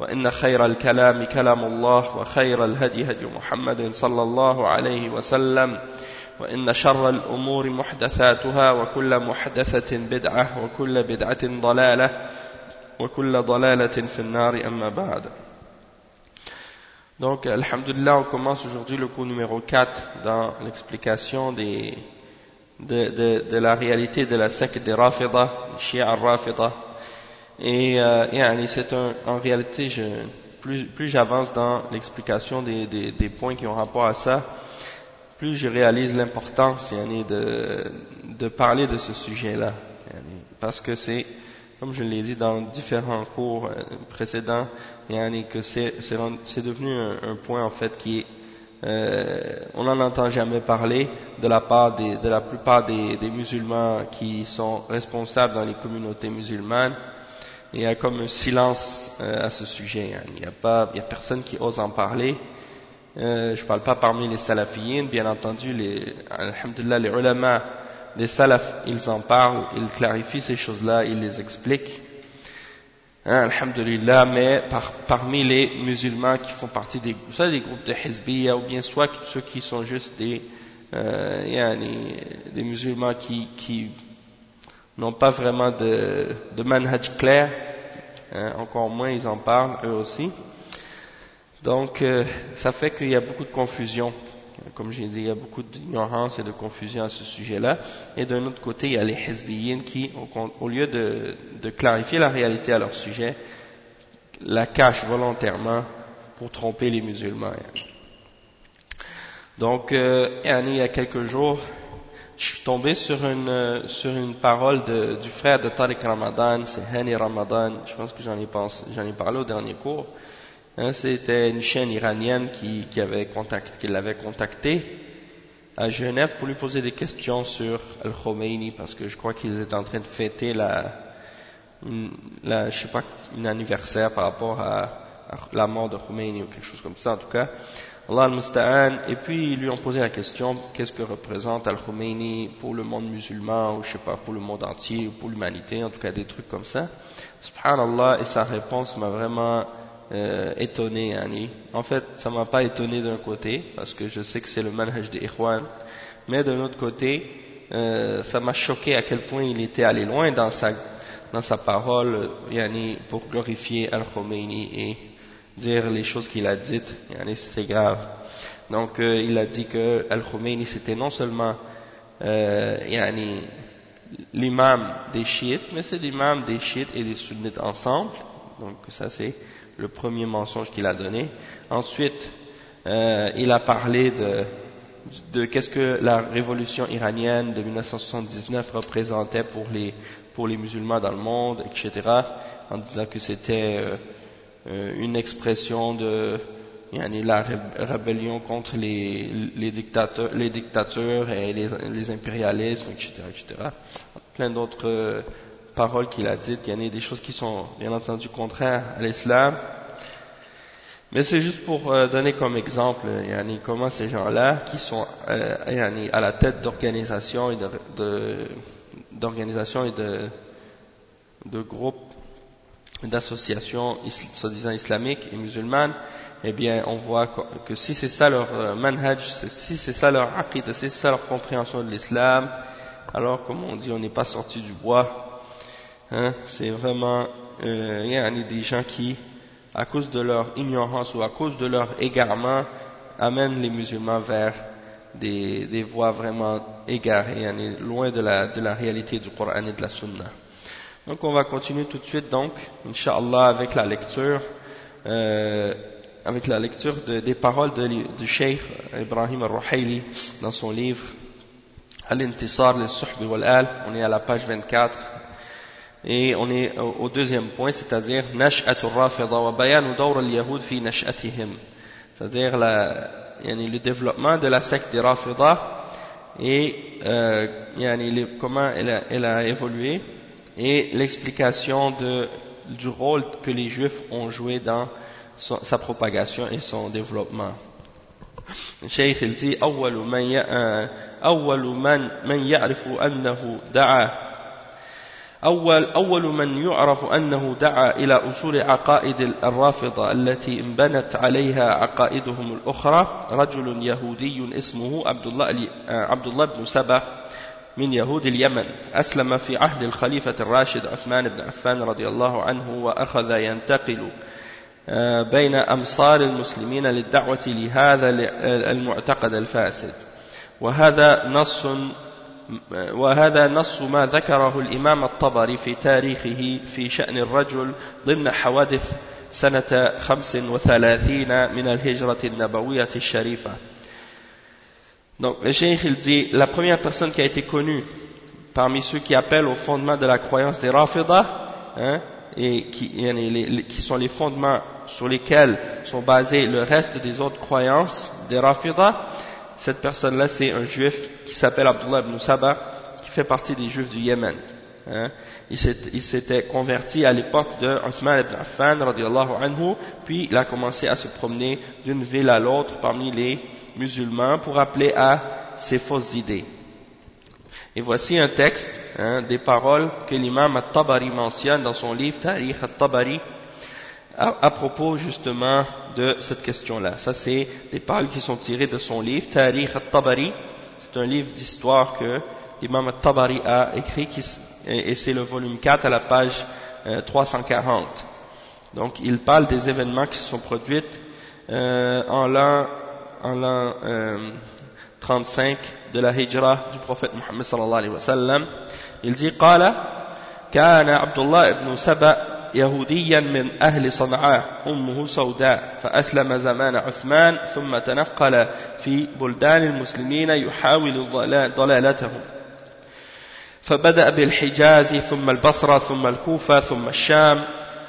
وإن خير الكلام كلام الله وخير الهدي هدي محمد صلى الله عليه وسلم وإن شر الأمور محدثاتها وكل محدثة بدعة وكل بدعة ضلالة وكل ضلالة في النار أما بعد Donc, Alhamdulillah, on commence aujourd'hui le cours numéro 4 dans l'explication des, de, de, de, la réalité de la secte des Rafida, Shia al-Rafida. Et euh, c'est un, en réalité, je, plus, plus j'avance dans l'explication des, des, des, points qui ont rapport à ça, plus je réalise l'importance de, de parler de ce sujet-là. Parce que c'est, comme je l'ai dit dans différents cours précédents, que c'est devenu un, un, point en fait qui est euh, on n'en entend jamais parler de la part des, de la plupart des, des, musulmans qui sont responsables dans les communautés musulmanes. Il y a comme un silence euh, à ce sujet. Il n'y a y a personne qui ose en parler. Euh, je ne parle pas parmi les salafiyines, bien entendu, les, alhamdulillah, les ulama, les salaf, ils en parlent, ils clarifient ces choses-là, ils les expliquent. Hein, alhamdulillah, mais par, parmi les musulmans qui font partie des, soit des groupes de Hizbiya ou bien soit ceux qui sont juste des, euh, yani, des musulmans qui, qui n'ont pas vraiment de, de manhaj clair, hein, encore moins ils en parlent eux aussi. Donc euh, ça fait qu'il y a beaucoup de confusion. Comme j'ai dit, il y a beaucoup d'ignorance et de confusion à ce sujet-là. Et d'un autre côté, il y a les Hezbollah qui, au, lieu de, de, clarifier la réalité à leur sujet, la cachent volontairement pour tromper les musulmans. Donc, euh, il y a quelques jours, je suis tombé sur une, sur une parole de, du frère de Tariq Ramadan, c'est Hani Ramadan, je pense que j'en ai, ai, parlé au dernier cours. Hein, C'était une chaîne iranienne qui, qui avait contacté, qui l'avait contacté à Genève pour lui poser des questions sur Al-Khomeini parce que je crois qu'ils étaient en train de fêter la, la, je sais pas, un anniversaire par rapport à, à, la mort de Khomeini ou quelque chose comme ça en tout cas. Allah al-Musta'an, et puis ils lui ont posé la question qu'est-ce que représente Al-Khomeini pour le monde musulman ou je sais pas, pour le monde entier ou pour l'humanité, en tout cas des trucs comme ça. Subhanallah, et sa réponse m'a vraiment euh, étonné, Annie. En fait, ça m'a pas étonné d'un côté, parce que je sais que c'est le manhaj des Ikhwan, mais d'un autre côté, euh, ça m'a choqué à quel point il était allé loin dans sa, dans sa parole, yani, pour glorifier Al-Khomeini et dire les choses qu'il a dites, c'était grave. Donc, euh, il a dit que Al-Khomeini c'était non seulement euh, l'imam des chiites, mais c'est l'imam des chiites et des sunnites ensemble. Donc, ça c'est le premier mensonge qu'il a donné. Ensuite, euh, il a parlé de, de qu'est-ce que la révolution iranienne de 1979 représentait pour les, pour les musulmans dans le monde, etc., en disant que c'était euh une expression de la rébellion contre les, les, dictateurs, les dictatures et les, les impérialismes, etc., etc. Plein d'autres euh, paroles qu'il a dites, il y a des choses qui sont bien entendu contraires à l'islam. Mais c'est juste pour euh, donner comme exemple yani, comment ces gens-là, qui sont euh, yani, à la tête d'organisations et de, d'organisations et de, de groupes, d'associations soi-disant islamiques et musulmanes, eh bien, on voit que si c'est ça leur euh, manhaj, si c'est ça leur aqid, si c'est ça leur compréhension de l'islam, alors, comme on dit, on n'est pas sorti du bois, Hein, c'est vraiment, euh, il y a des gens qui à cause de leur ignorance ou à cause de leur égarement, amènent les musulmans vers des, des voies vraiment égarées, loin de la, de la réalité du Coran et de la Sunna. Donc on va continuer tout de suite donc, Inch'Allah, avec la lecture, euh, avec la lecture des paroles du Cheikh Ibrahim al-Ruhayli dans son livre Al-Intisar al wal-Al, on est à la page 24 et on est au, deuxième point, c'est-à-dire Nash'atul Rafida wa bayanu dawr al-Yahud fi nash'atihim, c'est-à-dire le développement de la secte des Rafida et euh, comment elle a, elle a évolué et l'explication du rôle que les Juifs ont joué dans sa propagation et son développement. الشيخ التي أول من أول من من يعرف أنه دعا أول أول من يعرف أنه دعا إلى أصول عقائد الرافضة التي انبنت عليها عقائدهم الأخرى رجل يهودي اسمه عبد الله عبد الله بن سبأ من يهود اليمن. أسلم في عهد الخليفة الراشد عثمان بن عفان رضي الله عنه وأخذ ينتقل آه، بين أمصار المسلمين للدعوة لهذا المعتقد الفاسد. وهذا نص وهذا نص ما ذكره الإمام الطبري في تاريخه في شأن الرجل ضمن حوادث سنة خمس وثلاثين من الهجرة النبوية الشريفة. Donc, le Cheikh, il dit, la première personne qui a été connue parmi ceux qui appellent au fondement de la croyance des Rafida, hein, et qui, sont les fondements sur lesquels sont basés le reste des autres croyances des Rafida, cette personne-là, c'est un juif qui s'appelle Abdullah ibn Saba, qui fait partie des juifs du Yémen. Hein. Il s'était converti à l'époque de Uthman ibn Affan, anhu, puis il a commencé à se promener d'une ville à l'autre parmi les musulmans pour appeler à ces fausses idées. Et voici un texte, hein, des paroles que l'imam al-Tabari mentionne dans son livre Tariq al-Tabari à, propos justement de cette question-là. Ça c'est des paroles qui sont tirées de son livre Tariq al-Tabari. C'est un livre d'histoire que l'imam al-Tabari a écrit et c'est le volume 4 à la page 340. Euh, Donc il parle des événements qui se sont produits euh, en l'an en l'an euh, 35 de la hijra du prophète Muhammad sallallahu alayhi wa sallam. Il dit قال كان عبد الله بن سبأ يهوديا من أهل صنعاء أمه سوداء فأسلم زمان عثمان ثم تنقل في بلدان المسلمين يحاول ضلالتهم فبدأ بالحجاز ثم البصرة ثم الكوفة ثم الشام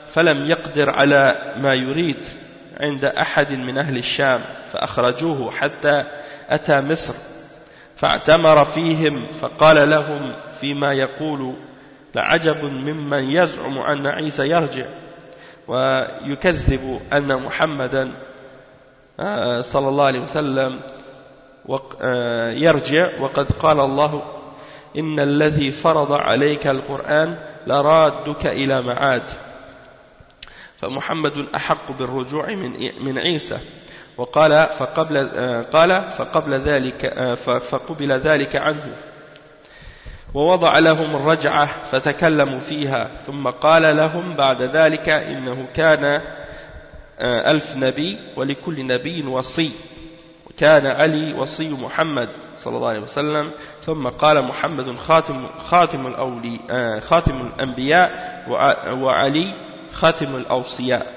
فلم يقدر على ما يريد عند أحد من أهل الشام فأخرجوه حتى أتى مصر فاعتمر فيهم فقال لهم فيما يقول لعجب ممن يزعم أن عيسى يرجع ويكذب أن محمدا آه، صلى الله عليه وسلم آه، يرجع وقد قال الله إن الذي فرض عليك القرآن لرادك إلى معاد. فمحمد أحق بالرجوع من من عيسى. وقال فقبل قال فقبل ذلك فقبل ذلك عنه. ووضع لهم الرجعة فتكلموا فيها. ثم قال لهم بعد ذلك إنه كان ألف نبي ولكل نبي وصي. وكان علي وصي محمد. صلى الله عليه وسلم ثم قال محمد خاتم خاتم الأولي خاتم الأنبياء وعلي خاتم الأوصياء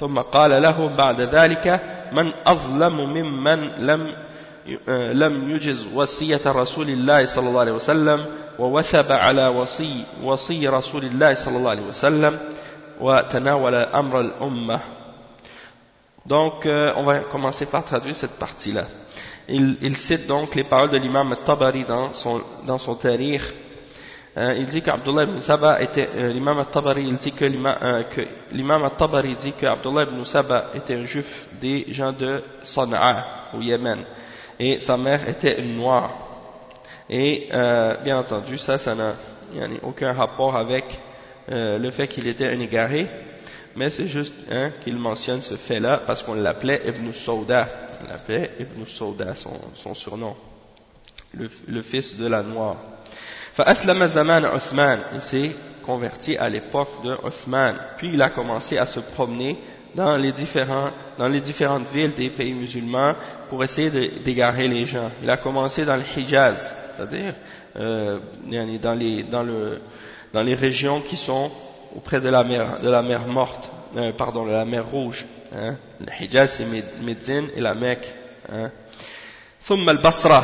ثم قال له بعد ذلك من أظلم ممن لم لم يجز وصية رسول الله صلى الله عليه وسلم ووثب على وصي وصي رسول الله صلى الله عليه وسلم وتناول أمر الأمة Donc, euh, on va commencer par traduire cette partie-là. Il, cite donc les paroles de l'imam Tabari dans son, dans son Euh, il dit qu'Abdullah ibn Saba était, euh, l'imam al-Tabari, il dit que l'imam euh, al-Tabari dit qu'Abdullah ibn Saba était un juif des gens de Sana'a, au Yémen. Et sa mère était une noire. Et, bien entendu, ça, ça n'a aucun rapport avec le fait qu'il était un égaré. Mais c'est juste hein, qu'il mentionne ce fait-là parce qu'on l'appelait Ibn Sauda Il l'appelait Ibn Sauda, son, son surnom. Le, le fils de la noire. فأسلم زمان عثمان il s'est converti à l'époque de Othman puis il a commencé à se promener dans les, différents, dans les différentes villes des pays musulmans pour essayer d'égarer les gens. Il a commencé dans le Hijaz, c'est-à-dire euh, dans, les, dans, le, dans les régions qui sont auprès de la mer, de la mer morte, euh, pardon, de la mer rouge. Hein. Le Hijaz, c'est Médine et la Mecque. Hein. ثم البصرة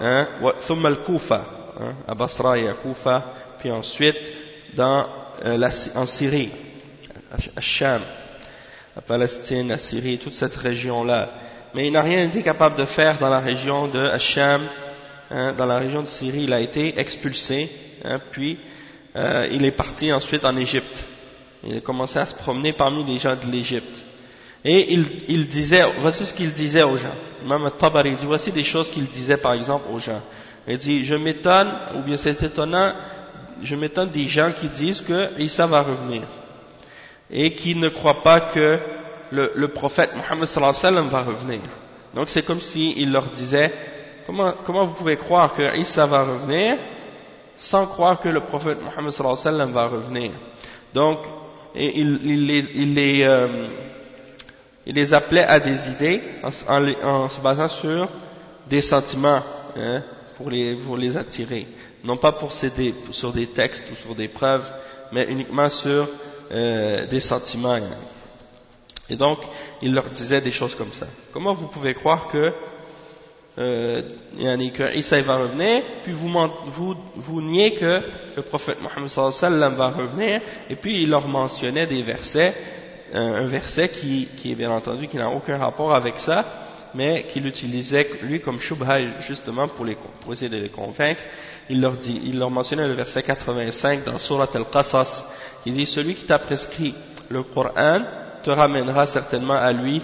hein, ثم الكوفة hein, à Basra et à Koufa puis ensuite dans, euh, la, en Syrie à Sham la Palestine, la Syrie, toute cette région-là. Mais il n'a rien été capable de faire dans la région de Hacham, hein, dans la région de Syrie. Il a été expulsé, hein, puis euh, il est parti ensuite en Égypte. Il a commencé à se promener parmi les gens de l'Égypte. Et il, il, disait, voici ce qu'il disait aux gens. Même Tabari dit, voici des choses qu'il disait par exemple aux gens. Il dit, je m'étonne, ou bien c'est étonnant, je m'étonne des gens qui disent que Isa va revenir et qui ne croient pas que le, le prophète Mohammed va revenir. Donc c'est comme s'il leur disait, comment, comment vous pouvez croire que Isa va revenir sans croire que le prophète Mohammed va revenir? Donc, il, il, les, il, les, euh, il les appelait à des idées en, se basant sur des sentiments hein, pour, les, pour les attirer. Non pas pour céder sur des textes ou sur des preuves, mais uniquement sur euh, des sentiments. Et donc, il leur disait des choses comme ça. Comment vous pouvez croire que euh, que va revenir, puis vous, vous, vous niez que le prophète Mohammed va revenir, et puis il leur mentionnait des versets, un verset qui, qui est bien entendu qui n'a aucun rapport avec ça, mais qu'il utilisait lui comme shubha justement pour, les, pour essayer de les convaincre. Il leur, dit, il leur mentionnait le verset 85 dans Surat al-Qasas, il dit celui qui t'a prescrit le Coran te ramènera certainement à lui,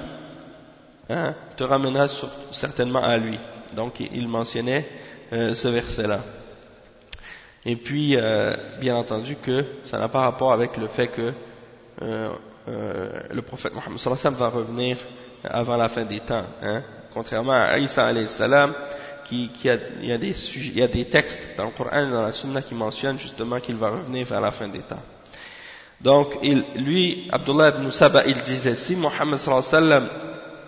hein, te ramènera certainement à lui. Donc il mentionnait euh, ce verset-là. Et puis, euh, bien entendu que ça n'a pas rapport avec le fait que euh, le prophète Mohammed va revenir avant la fin des temps. Hein. Contrairement à Isa alayhi salam, qui, qui a, il, y a des il y a des textes dans le Coran et dans la Sunna qui mentionnent justement qu'il va revenir vers la fin des temps. Donc, il, lui, Abdullah ibn Saba, il disait, si Mohammed sallam,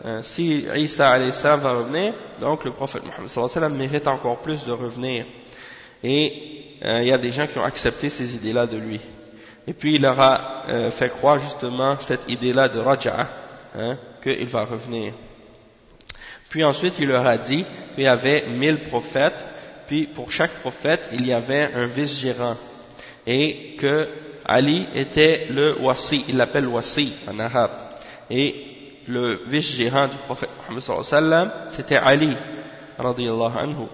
euh, si Isa alayhi salam va revenir, donc le prophète Mohammed sallam mérite encore plus de revenir. Et euh, il y a des gens qui ont accepté ces idées-là de lui. Et puis il leur a euh, fait croire justement cette idée-là de Raja'a, hein, qu'il va revenir. Puis ensuite il leur a dit qu'il y avait mille prophètes, puis pour chaque prophète il y avait un vice-gérant. Et que Ali était le wasi, il l'appelle wasi en arabe. Et le vice-gérant du prophète Mohammed c'était Ali, radiyallahu anhu.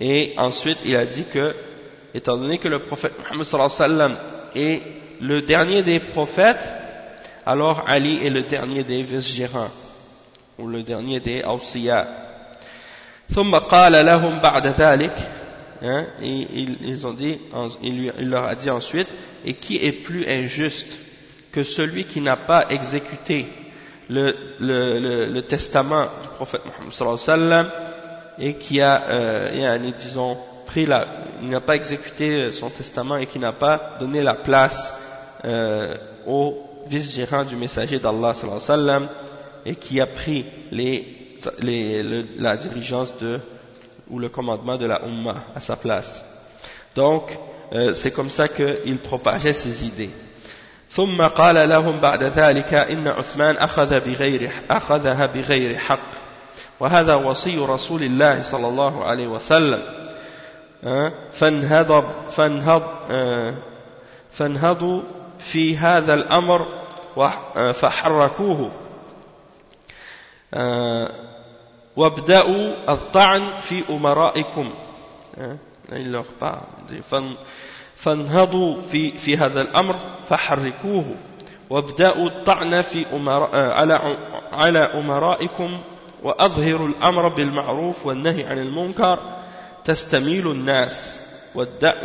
Et ensuite, il a dit que, étant donné que le prophète Mohammed sallam est le dernier des prophètes, alors Ali est le dernier des vice-gérants, ou le dernier des awsiya. ثم قال لهم بعد ذلك Hein, et ils, ont dit, il, leur a dit ensuite, et qui est plus injuste que celui qui n'a pas exécuté le, le, le, testament du prophète Mohammed sallallahu alayhi wa sallam et qui a, euh, disons, pris la, il n'a pas exécuté son testament et qui n'a pas donné la place euh, au vice-gérant du messager d'Allah sallallahu alayhi wa sallam et qui a pris les, les, la dirigeance de ou le commandement de la Ummah à sa place. Donc, euh, c'est comme ça qu'il propageait ses idées. ثم قال لهم بعد ذلك إن عثمان أخذ بغير أخذها بغير حق وهذا وصي رسول الله صلى الله عليه وسلم فانهض فانهض فانهضوا في هذا الأمر فحركوه. وابدأوا الطعن في أمرائكم. parle فانهضوا في, في هذا الأمر فحركوه. وابدأوا الطعن في أمراء على, على أمرائكم. وأظهروا الأمر بالمعروف والنهي عن المنكر. تستميل الناس.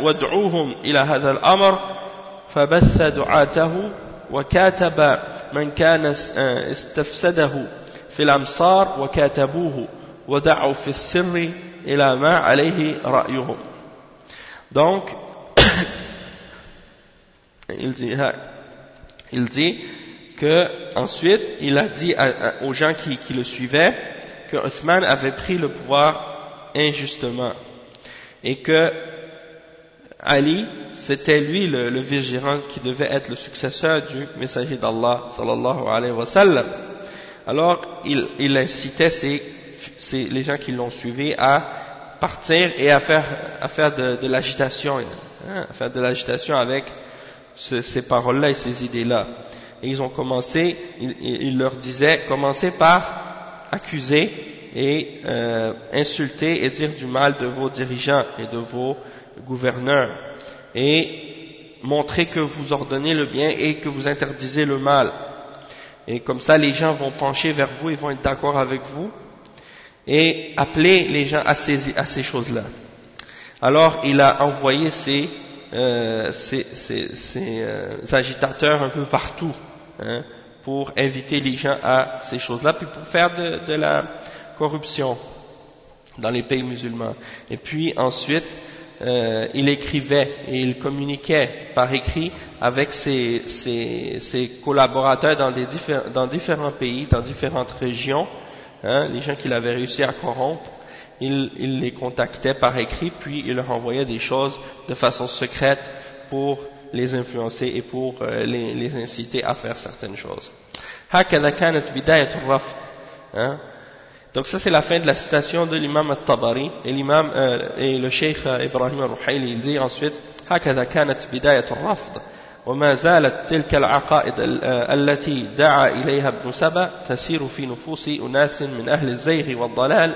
وادعوهم إلى هذا الأمر. فبث دعاته وكاتب من كان استفسده في الأمصار وكاتبوه ودعوا في السر إلى ما عليه رأيهم donc il dit, il dit que ensuite il a dit aux gens qui, le suivaient que Uthman avait pris le pouvoir injustement et que Ali c'était lui le, le vigérant qui devait être le successeur du messager d'Allah sallallahu alayhi wa sallam alors il, incitait les gens qui l'ont suivi à partir et à faire, à faire de, l'agitation, hein, à faire de l'agitation avec ces paroles-là et ces idées-là. Et ils ont commencé, il, leur disait, commencez par accuser et euh, insulter et dire du mal de vos dirigeants et de vos gouverneurs et montrer que vous ordonnez le bien et que vous interdisez le mal. Et comme ça, les gens vont pencher vers vous, ils vont être d'accord avec vous et appeler les gens à ces, à ces choses-là. Alors, il a envoyé ses, euh, euh, agitateurs un peu partout hein, pour inviter les gens à ces choses-là, puis pour faire de, de, la corruption dans les pays musulmans. Et puis ensuite, euh, il écrivait et il communiquait par écrit avec ses, ses, ses collaborateurs dans, des dans différents pays, dans différentes régions, hein, les gens qu'il avait réussi à corrompre, il, il, les contactait par écrit, puis il leur envoyait des choses de façon secrète pour les influencer et pour euh, les, les, inciter à faire certaines choses. Donc ça c'est la fin de la citation de l'imam al-Tabari et l'imam euh, et le cheikh Ibrahim al-Ruhayli il dit ensuite هكذا كانت بداية الرفض وما زالت تلك العقائد التي دعا إليها ابن سبأ تسير في نفوس أناس من أهل الزيغ والضلال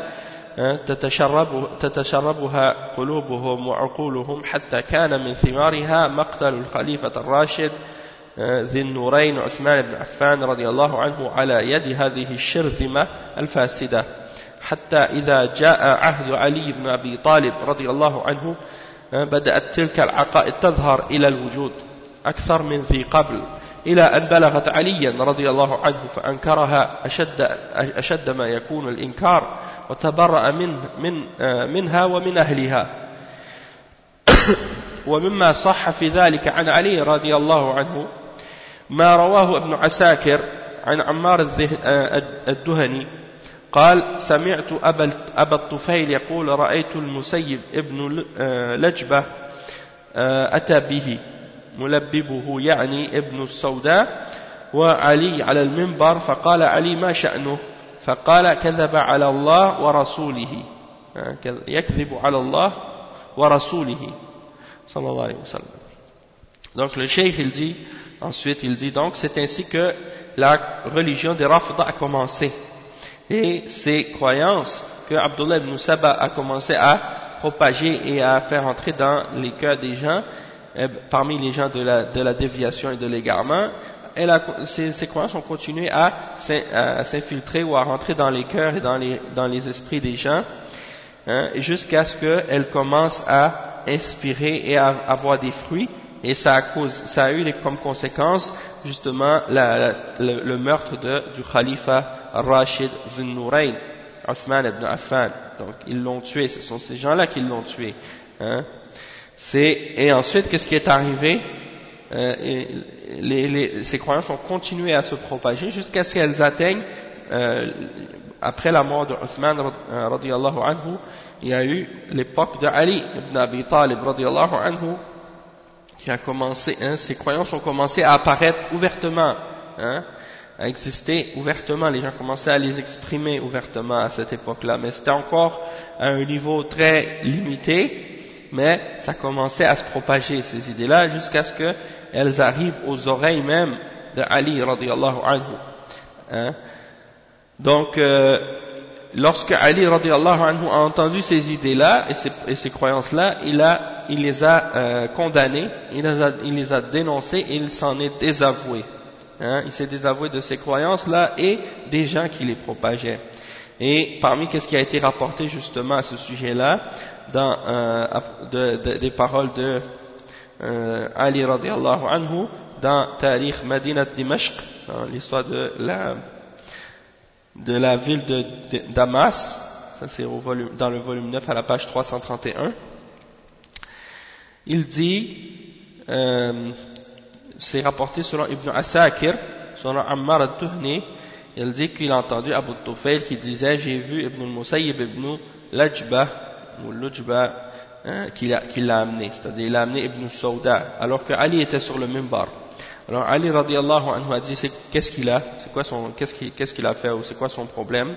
تتشرب تتشربها قلوبهم وعقولهم حتى كان من ثمارها مقتل الخليفة الراشد ذي النورين عثمان بن عفان رضي الله عنه على يد هذه الشرذمة الفاسدة. حتى إذا جاء عهد علي بن أبي طالب رضي الله عنه بدأت تلك العقائد تظهر إلى الوجود أكثر من ذي قبل إلى أن بلغت عليا رضي الله عنه فأنكرها أشد, أشد ما يكون الإنكار وتبرأ من من منها ومن أهلها. ومما صح في ذلك عن علي رضي الله عنه ما رواه ابن عساكر عن عمار الدهني قال سمعت أبا الطفيل يقول رأيت المسيب ابن لجبة أتى به ملببه يعني ابن السوداء وعلي على المنبر فقال علي ما شأنه؟ فقال كذب على الله ورسوله يكذب على الله ورسوله صلى الله عليه وسلم. Donc le cheikh il dit ensuite il dit donc c'est ainsi que la religion des Rafida a commencé. Et ces croyances que Abdullah ibn Saba a commencé à propager et à faire entrer dans les cœurs des gens eh, parmi les gens de la, déviation et de l'égarement, ces, ces, croyances ont continué à s'infiltrer ou à rentrer dans les cœurs et dans les, dans les esprits des gens, hein, jusqu'à ce qu'elles commencent à inspirer et à avoir des fruits, et ça a, eu comme conséquence justement le, meurtre du khalifa Rashid Zunnurayn, Othman ibn Affan. Donc ils l'ont tué, ce sont ces gens-là qui l'ont tué. Hein et ensuite qu'est-ce qui est arrivé? Euh, ces croyances ont continué à se propager jusqu'à ce qu'elles atteignent euh, après la mort de Uthman euh, radiallahu anhu il y a eu l'époque de Ali ibn Abi Talib radiallahu anhu qui a commencé hein, ces croyances ont commencé à apparaître ouvertement hein, à exister ouvertement les gens commençaient à les exprimer ouvertement à cette époque-là mais c'était encore à un niveau très limité mais ça commençait à se propager ces idées-là jusqu'à ce qu'elles arrivent aux oreilles même de Ali anhu. Hein. Donc, euh, lorsque Ali radiallahu anhu a entendu ces idées-là et ces, croyances-là, il, les a euh, condamnées, il les a, il dénoncées et il s'en est désavoué. Hein. Il s'est désavoué de ces croyances-là et des gens qui les propageaient. Et parmi ce qui a été rapporté justement à ce sujet-là, dans, euh, de, de, des paroles de euh, Ali radiallahu anhu dans Tariq Madinat Dimashq, l'histoire de la, de la ville de, Damas, ça c'est dans le volume 9 à la page 331. Il dit, euh, c'est rapporté selon Ibn Asakir, selon Ammar al-Tuhni, il dit qu'il a entendu Abu Tufail qui disait J'ai vu Ibn al-Musayyib ibn Lajba, ou Lujba, hein, qui l'a amené, c'est-à-dire il a amené Ibn Sauda, alors que Ali était sur le mimbar. Alors Ali radiallahu anhu a dit Qu'est-ce qu'il a C'est quoi son, qu'est-ce qu'il a fait ou c'est quoi son problème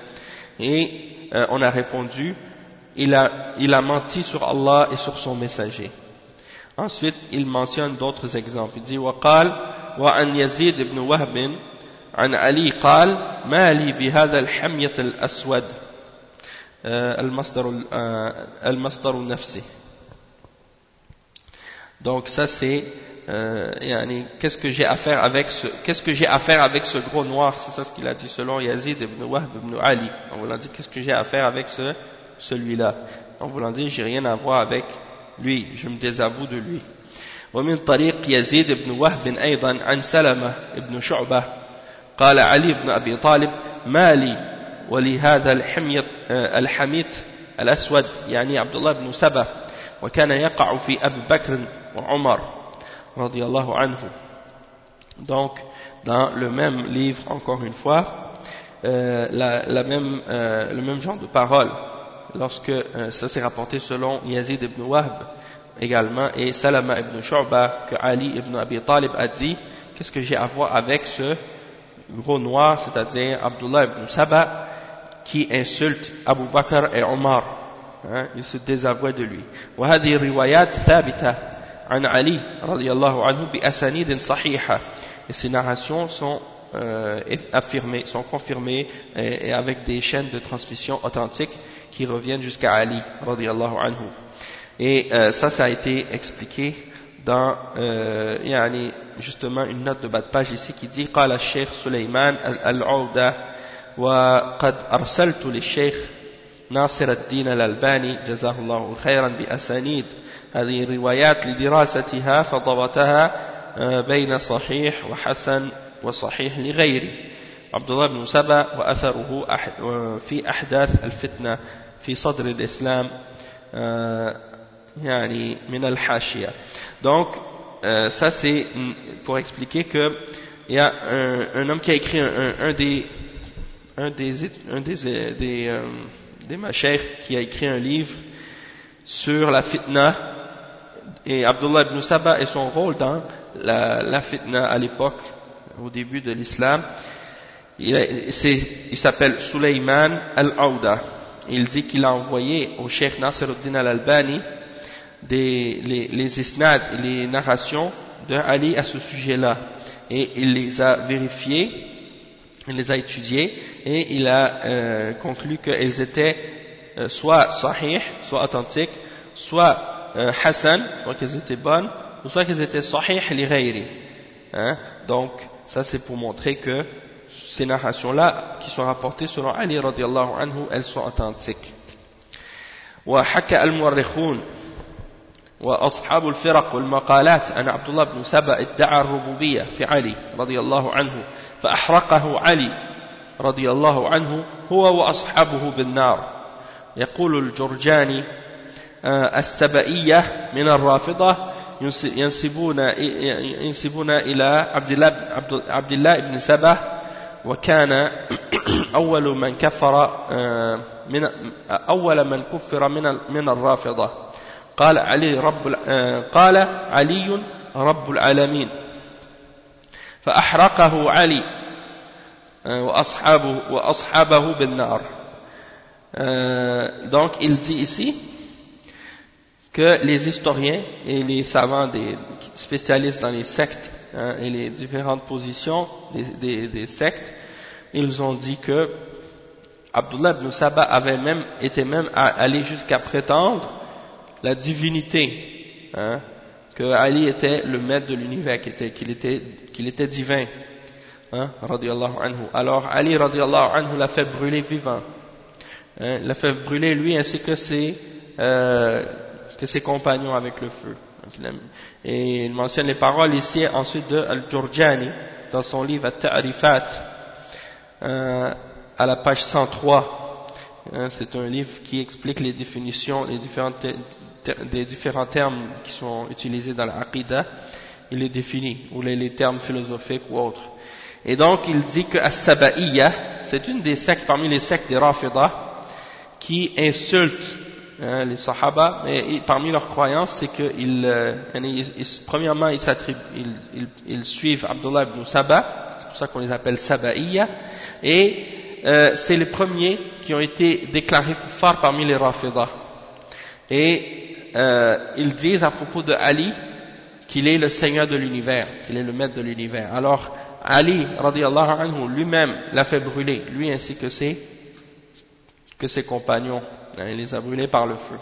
Et euh, on a répondu il a, il a menti sur Allah et sur son messager. Ensuite, il mentionne d'autres exemples. Il dit وقال وعن يزيد بن وهب عن علي قال ما لي بهذا الحمية الأسود المصدر المصدر النفسي donc ça c'est euh, yani, qu'est-ce que j'ai à faire avec ce qu'est-ce que j'ai à faire avec ce gros noir c'est ça ce qu'il a dit selon Yazid ibn Wahb ibn Ali en voulant dire qu'est-ce que j'ai à faire avec ce celui-là en voulant dire j'ai rien à voir avec lui je me désavoue de lui ومن طريق يزيد بن وهب أيضا عن سلمة بن شعبة قال علي بن أبي طالب ما لي ولهذا الحمية الحميت الأسود يعني عبد الله بن سبا وكان يقع في أبي بكر وعمر رضي الله عنه donc dans le même livre encore une fois euh, la, la même, euh, le même genre de parole lorsque euh, ça s'est rapporté selon Yazid ibn Wahb également et Salama ibn Shu'ba que Ali ibn Abi Talib a dit qu'est-ce que j'ai à voir avec ce gros noir c'est-à-dire Abdullah ibn Saba qui insulte Abu Bakr et Omar hein, il se désavoue de lui وهذه روايات ثابتة عن علي رضي الله عنه بأسانيد صحيحة et ces narrations sont euh, affirmées, sont confirmées et, et avec des chaînes de transmission authentiques qui reviennent jusqu'à Ali radiallahu anhu. Et euh, ça, ça a été expliqué dans euh, yani, justement une note de bas de page ici qui dit قال الشيخ سليمان العودة وقد أرسلت للشيخ ناصر الدين الألباني جزاه الله خيرا بأسانيد. هذه الروايات لدراستها فضبطها بين صحيح وحسن وصحيح لغيره. عبد الله بن سبأ وأثره في أحداث الفتنة في صدر الإسلام يعني من الحاشية. Donc euh, ça c'est pour expliquer que il y a un, un homme qui a écrit un, un, un des un des un des des, euh, des machères qui a écrit un livre sur la fitna. Et Abdullah ibn Saba et son rôle dans la, fitna à l'époque au début de l'islam. Il, s'appelle Suleyman al-Aouda. Il dit qu'il a envoyé au cheikh Nasruddin al-Albani les, les isnad, les narrations de Ali à ce sujet-là. Et il les a vérifiées, il les a étudiées, et il a euh, conclu qu'elles étaient euh, soit sahih, soit authentiques, soit euh, hasan, soit qu'elles étaient bonnes, ou soit qu'elles étaient sahih li ghayri. Hein? Donc, ça c'est pour montrer que ces narrations-là, qui sont rapportées selon Ali radiallahu anhu, elles sont authentiques. وحكى المؤرخون وأصحاب الفرق والمقالات أن عبد الله بن سبأ ادعى الربوبية في علي رضي الله عنه فأحرقه علي رضي الله عنه هو وأصحابه بالنار. يقول الجرجاني السبئية من الرافضة ينسبون ينسبون إلى عبد الله عبد الله بن سبأ وكان أول من كفر من أول من كفر من من الرافضة. قال علي رب قال علي رب العالمين. فأحرقه علي وأصحابه وأصحابه بالنار donc il dit ici que les historiens et les savants des spécialistes dans les sectes hein, et les différentes positions des, des, des, sectes ils ont dit que Abdullah ibn Saba avait même était même allé jusqu'à prétendre la divinité, hein, que Ali était le maître de l'univers, qu'il était, qu'il était, divin. Hein, anhu. Alors Ali anhu l'a fait brûler vivant. Hein, l'a fait brûler lui ainsi que ses, euh, que ses compagnons avec le feu. Et il mentionne les paroles ici ensuite de Al-Jurjani dans son livre At-Ta'rifat euh, à la page 103. Hein, c'est un livre qui explique les définitions, les différentes des différents termes qui sont utilisés dans l'Aqidah, il est défini, ou les, les, termes philosophiques ou autres. Et donc il dit que As-Saba'iyya, c'est une des sectes parmi les sectes des Rafidah qui insultent hein, les Sahaba, mais parmi leurs croyances, c'est qu'ils, euh, premièrement, ils, ils, ils, suivent Abdullah ibn Saba, c'est pour ça qu'on les appelle Saba'iyya, et euh, c'est les premiers qui ont été déclarés kuffar parmi les Rafidah. Et euh, ils disent à propos de Ali qu'il est le Seigneur de l'univers, qu'il est le maître de l'univers. Alors, Ali, radiallahu anhu, lui-même l'a fait brûler, lui ainsi que ses, que ses compagnons. Hein, il les a brûlés par le feu.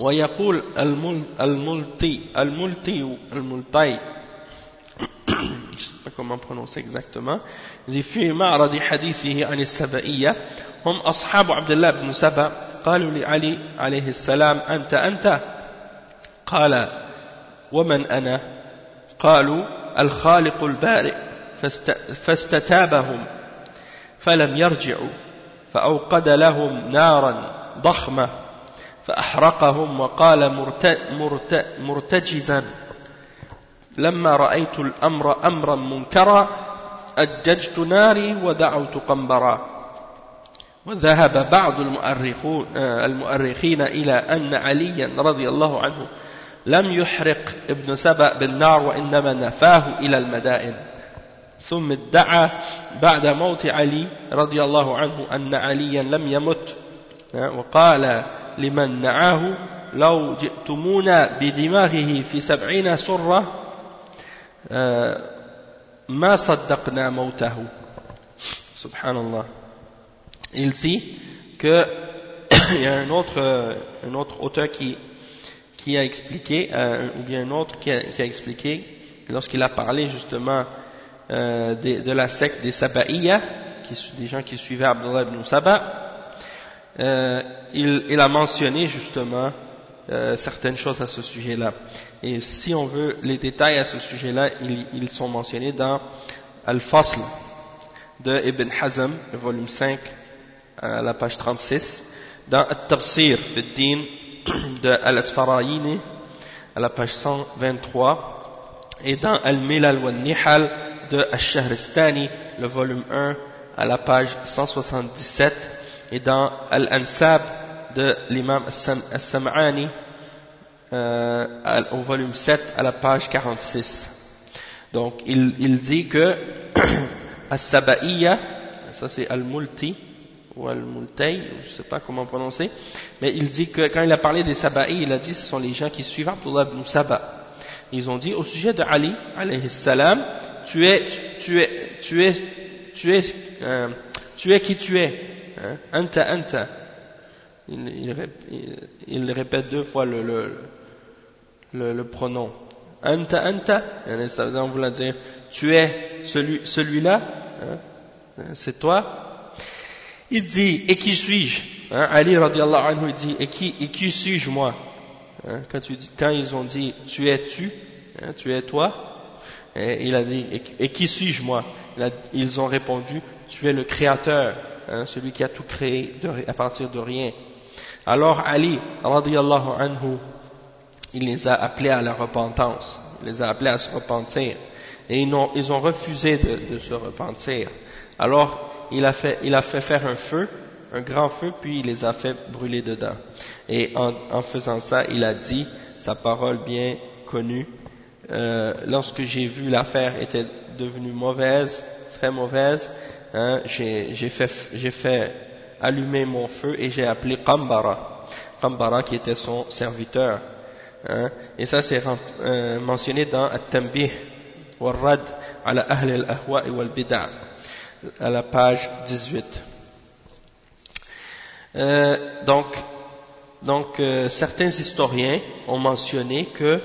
ويقول الملتي الملتي الملتي Je sais pas comment prononcer exactement. في معرض حديثه عن السبائية هم أصحاب عبد الله بن سبأ قالوا لعلي عليه السلام أنت أنت قال ومن أنا قالوا الخالق البارئ فاستتابهم فلم يرجعوا فأوقد لهم نارا ضخمة فأحرقهم وقال مرتجزا لما رأيت الأمر أمرا منكرا أججت ناري ودعوت قنبرا. وذهب بعض المؤرخين إلى أن عليا رضي الله عنه لم يحرق ابن سبأ بالنار وإنما نفاه إلى المدائن. ثم ادعى بعد موت علي رضي الله عنه أن عليا لم يمت. وقال لمن نعاه لو جئتمونا بدماغه في سبعين سرة Euh, ma subhanallah. Il dit que il y a un autre, euh, un autre auteur qui, qui a expliqué euh, ou bien un autre qui a, expliqué lorsqu'il a parlé justement euh, de, la secte des Sabaïyah qui, des gens qui suivaient Abdullah ibn Saba euh, il, il, a mentionné justement euh, certaines choses à ce sujet-là. Et si on veut les détails à ce sujet-là, ils, sont mentionnés dans Al-Fasl de Ibn Hazm, le volume 5, à la page 36, dans At-Tafsir Fiddin de Al-Asfarayini, à la page 123, et dans Al-Milal wa Nihal de Al-Shahristani, le volume 1, à la page 177, et dans Al-Ansab de l'imam Al-Sam'ani, euh, au volume 7, à la page 46. Donc, il, il dit que As-Saba'iyya, ça c'est Al-Multi, ou Al-Multay, je ne sais pas comment prononcer, mais il dit que quand il a parlé des Saba'i, il a dit ce sont les gens qui suivent Abdullah ibn Saba. Ils ont dit au sujet de Ali, alayhi salam, tu es, tu es, tu es, tu es, euh, tu es qui tu es, hein, anta anta. Il, il, il, répète deux fois le, le, le, pronom. Anta anta, ça veut dire tu es celui, celui-là, hein, c'est toi, il dit, et qui suis-je? Hein, Ali radiallahu anhu dit, et qui, et qui suis-je moi? Hein, quand, tu quand, ils ont dit, tu es tu, hein, tu es toi, il a dit, et, qui suis-je moi? Ils ont répondu, tu es le créateur, celui qui a tout créé de, à partir de rien. Alors Ali radiallahu anhu, il les a appelés à la repentance, il les a appelés à se repentir, et ils ont, ils ont refusé de, de se repentir. Alors il a, fait, il a fait faire un feu, un grand feu, puis il les a fait brûler dedans. Et en, en faisant ça, il a dit sa parole bien connue. Euh, lorsque j'ai vu l'affaire était devenue mauvaise, très mauvaise, hein, j'ai fait, fait allumer mon feu et j'ai appelé Kambara, Kambara qui était son serviteur. Hein, et ça c'est euh, mentionné dans At-Tanbih wal-Rad ala Ahl al-Ahwa à la page 18. Euh, donc, donc euh, certains historiens ont mentionné que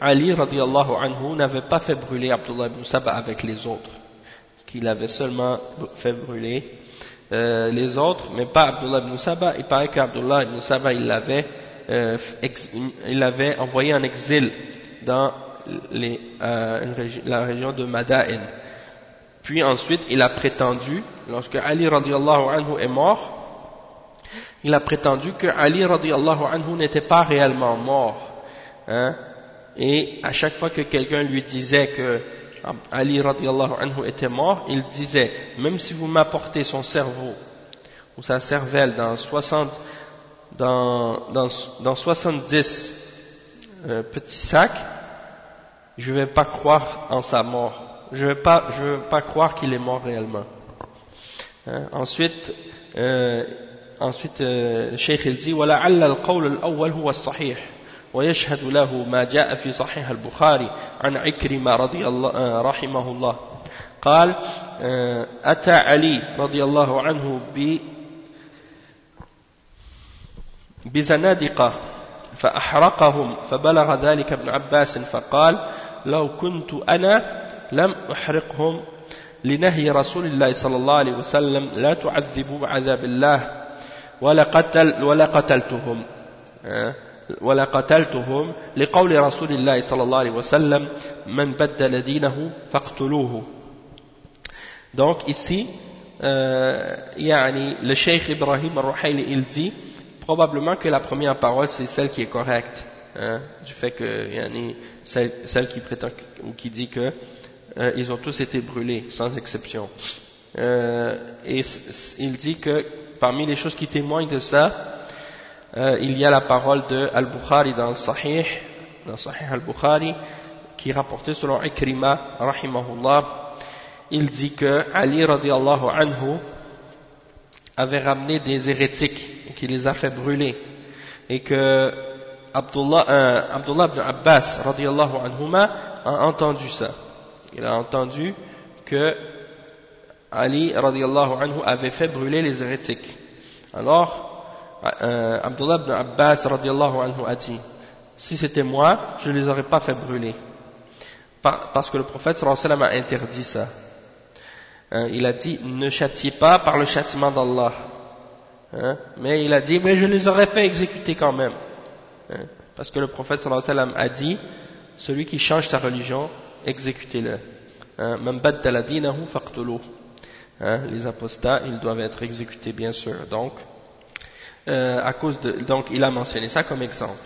Ali radiallahu anhu n'avait pas fait brûler Abdullah ibn Saba avec les autres, qu'il avait seulement fait brûler euh, les autres, mais pas Abdullah ibn Saba. Il paraît qu'Abdullah ibn Saba il l'avait euh, il avait envoyé en exil dans euh, la région de Madain puis ensuite, il a prétendu, lorsque Ali radiallahu anhu est mort, il a prétendu que Ali radiallahu anhu n'était pas réellement mort. Hein, et à chaque fois que quelqu'un lui disait que Ali radiallahu anhu était mort, il disait, même si vous m'apportez son cerveau ou sa cervelle dans 60, dans, dans, dans 70 euh, petits sacs, je ne vais pas croire en sa mort. Je ne vais pas, je vais pas croire qu'il est mort réellement. Hein? Ensuite, euh, ensuite euh, Cheikh il dit ولعل القول الأول هو الصحيح ويشهد له ما جاء في صحيح البخاري عن عكرمة رضي الله رحمه الله. قال أتى علي رضي الله عنه ب بزنادقة فأحرقهم فبلغ ذلك ابن عباس فقال لو كنت أنا لم أحرقهم لنهي رسول الله صلى الله عليه وسلم لا تعذبوا بعذاب الله ولا, قتل ولا قتلتهم. ولا قتلتهم لقول رسول الله صلى الله عليه وسلم من بدل دينه فاقتلوه donc ici euh, يعني le Cheikh Ibrahim al-Ruhayli il dit probablement que la première parole c'est celle qui est correcte hein, du fait que yani, celle, celle qui prétend ou qui dit que euh, ils ont tous été brûlés sans exception euh, et il dit que parmi les choses qui témoignent de ça euh, il y a la parole de Al-Bukhari dans Sahih dans Sahih Al-Bukhari qui rapportait selon Ikrima rahimahullah. Il dit que Ali radiallahu anhu avait ramené des hérétiques et qui les a fait brûler. Et que Abdullah, euh, Abdullah ibn Abbas radiallahu anhuma a entendu ça. Il a entendu que Ali radiallahu anhu avait fait brûler les hérétiques. Alors euh, Abdullah ibn Abbas radiallahu anhu a dit si c'était moi je ne les aurais pas fait brûler parce que le prophète sallallahu a interdit ça Hein, il a dit ne châtiez pas par le châtiment d'Allah. Hein, mais il a dit mais je les aurais fait exécuter quand même. Hein, parce que le prophète sallallahu a dit celui qui change sa religion, exécutez-le. les apostats, ils doivent être exécutés bien sûr. Donc, euh, à cause de, donc il a mentionné ça comme exemple.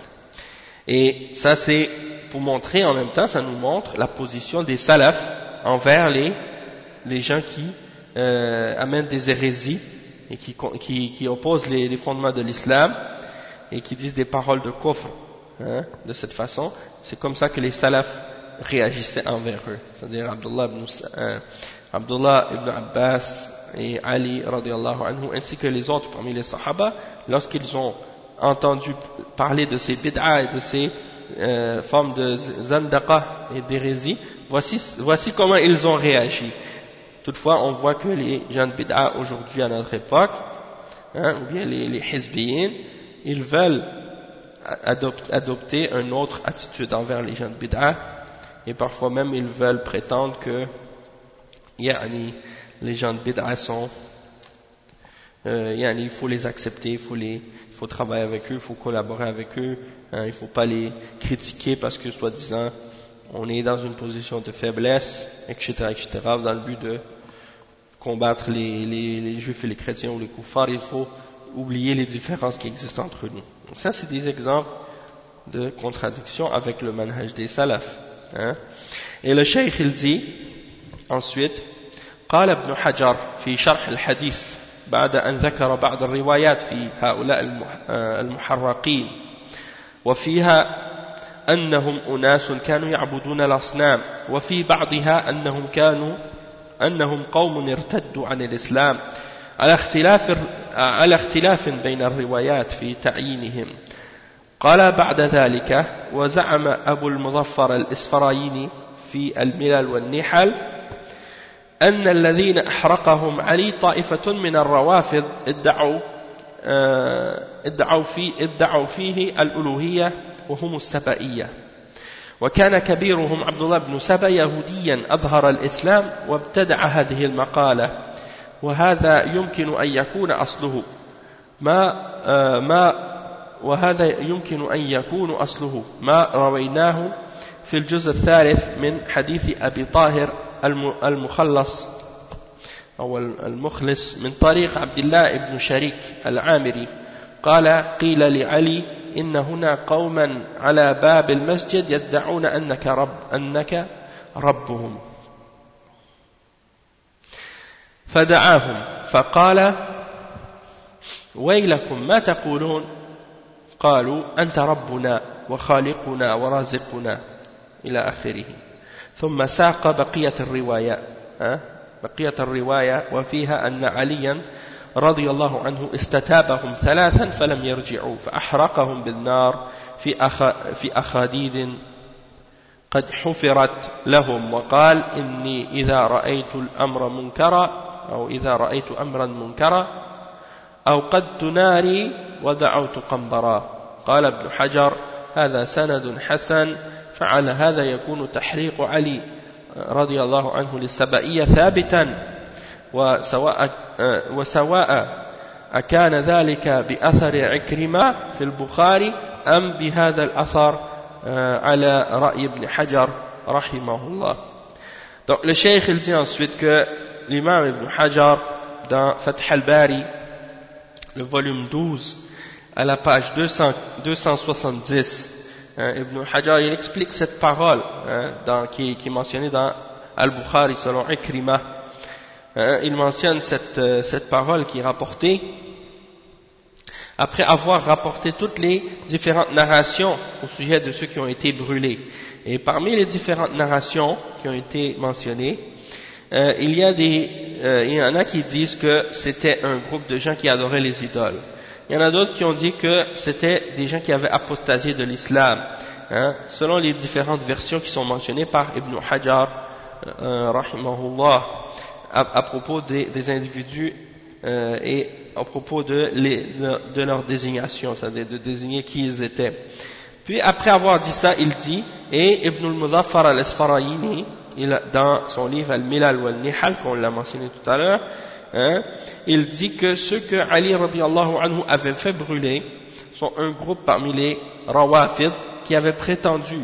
Et ça c'est pour montrer en même temps, ça nous montre la position des salafs envers les les gens qui euh, amènent des hérésies et qui, qui, qui opposent les, les, fondements de l'islam et qui disent des paroles de kufr hein, de cette façon, c'est comme ça que les salafs réagissaient envers eux. C'est-à-dire Abdullah ibn, euh, Abdullah ibn Abbas et Ali radiallahu anhu, ainsi que les autres parmi les sahaba, lorsqu'ils ont entendu parler de ces bid'ah et de ces euh, formes de zandaqa et d'hérésie, voici, voici comment ils ont réagi. Toutefois, on voit que les gens de bid'a aujourd'hui à notre époque, hein, ou bien les, les ils veulent adopter une autre attitude envers les gens de bid'a, et parfois même ils veulent prétendre que les gens de bid'a euh, il faut les accepter, il faut, les, il faut travailler avec eux, il faut collaborer avec eux, hein, il ne faut pas les critiquer parce que soi-disant on est dans une position de faiblesse, etc., etc., dans le but de combattre les, juifs et les chrétiens ou les koufars, il faut oublier les différences qui existent entre nous. Donc ça, c'est des exemples de contradiction avec le manhaj des salafs. Hein. Et le cheikh, il dit, ensuite, قال ابن حجر في شرح الحديث بعد أن ذكر بعض الروايات في هؤلاء المحرقين وفيها أنهم أناس كانوا يعبدون الأصنام وفي بعضها أنهم كانوا أنهم قوم ارتدوا عن الإسلام على اختلاف على اختلاف بين الروايات في تعيينهم. قال بعد ذلك وزعم أبو المظفر الإسفرايني في الملل والنحل أن الذين أحرقهم علي طائفة من الروافض ادعوا آه، ادعوا, في ادعوا فيه الألوهية وهم السبائية. وكان كبيرهم عبد الله بن سبأ يهوديا أظهر الإسلام وابتدع هذه المقالة. وهذا يمكن أن يكون أصله. ما آه، ما وهذا يمكن أن يكون أصله. ما رويناه في الجزء الثالث من حديث أبي طاهر المخلص أو المخلص من طريق عبد الله بن شريك العامري. فقال قيل لعلي إن هنا قوما على باب المسجد يدعون أنك رب أنك ربهم. فدعاهم فقال ويلكم ما تقولون؟ قالوا أنت ربنا وخالقنا ورازقنا إلى آخره. ثم ساق بقية الرواية بقية الرواية وفيها أن عليا رضي الله عنه استتابهم ثلاثا فلم يرجعوا فأحرقهم بالنار في, أخ في أخاديد قد حفرت لهم وقال إني إذا رأيت الأمر منكرا أو إذا رأيت أمرا منكرا أوقدت ناري ودعوت قنبرا. قال ابن حجر هذا سند حسن فعلى هذا يكون تحريق علي رضي الله عنه للسبائية ثابتا وسواء, وسواء أكان ذلك بأثر عكرمة في البخاري أم بهذا الأثر على رأي ابن حجر رحمه الله. Donc le cheikh il dit ensuite que l'imam Ibn Hajar dans Fath al-Bari le volume 12 à la page 200, 270 hein, Ibn Hajar il explique cette parole hein, qui, est mentionnée dans Al-Bukhari selon Ikrima hein, il mentionne cette, euh, cette parole qui est rapportée après avoir rapporté toutes les différentes narrations au sujet de ceux qui ont été brûlés. Et parmi les différentes narrations qui ont été mentionnées, euh, il, y a des, euh, il y en a qui disent que c'était un groupe de gens qui adoraient les idoles. Il y en a d'autres qui ont dit que c'était des gens qui avaient apostasié de l'islam. Hein, selon les différentes versions qui sont mentionnées par Ibn Hajar, euh, rahimahullah, à, propos des, des individus euh, et à propos de, les, de, leur désignation, c'est-à-dire de désigner qui ils étaient. Puis après avoir dit ça, il dit, et Ibn al-Muzaffar al-Asfarayini, dans son livre Al-Milal ou Al-Nihal, qu'on l'a mentionné tout à l'heure, hein, il dit que ceux que Ali anhu avait fait brûler sont un groupe parmi les Rawafid qui avaient prétendu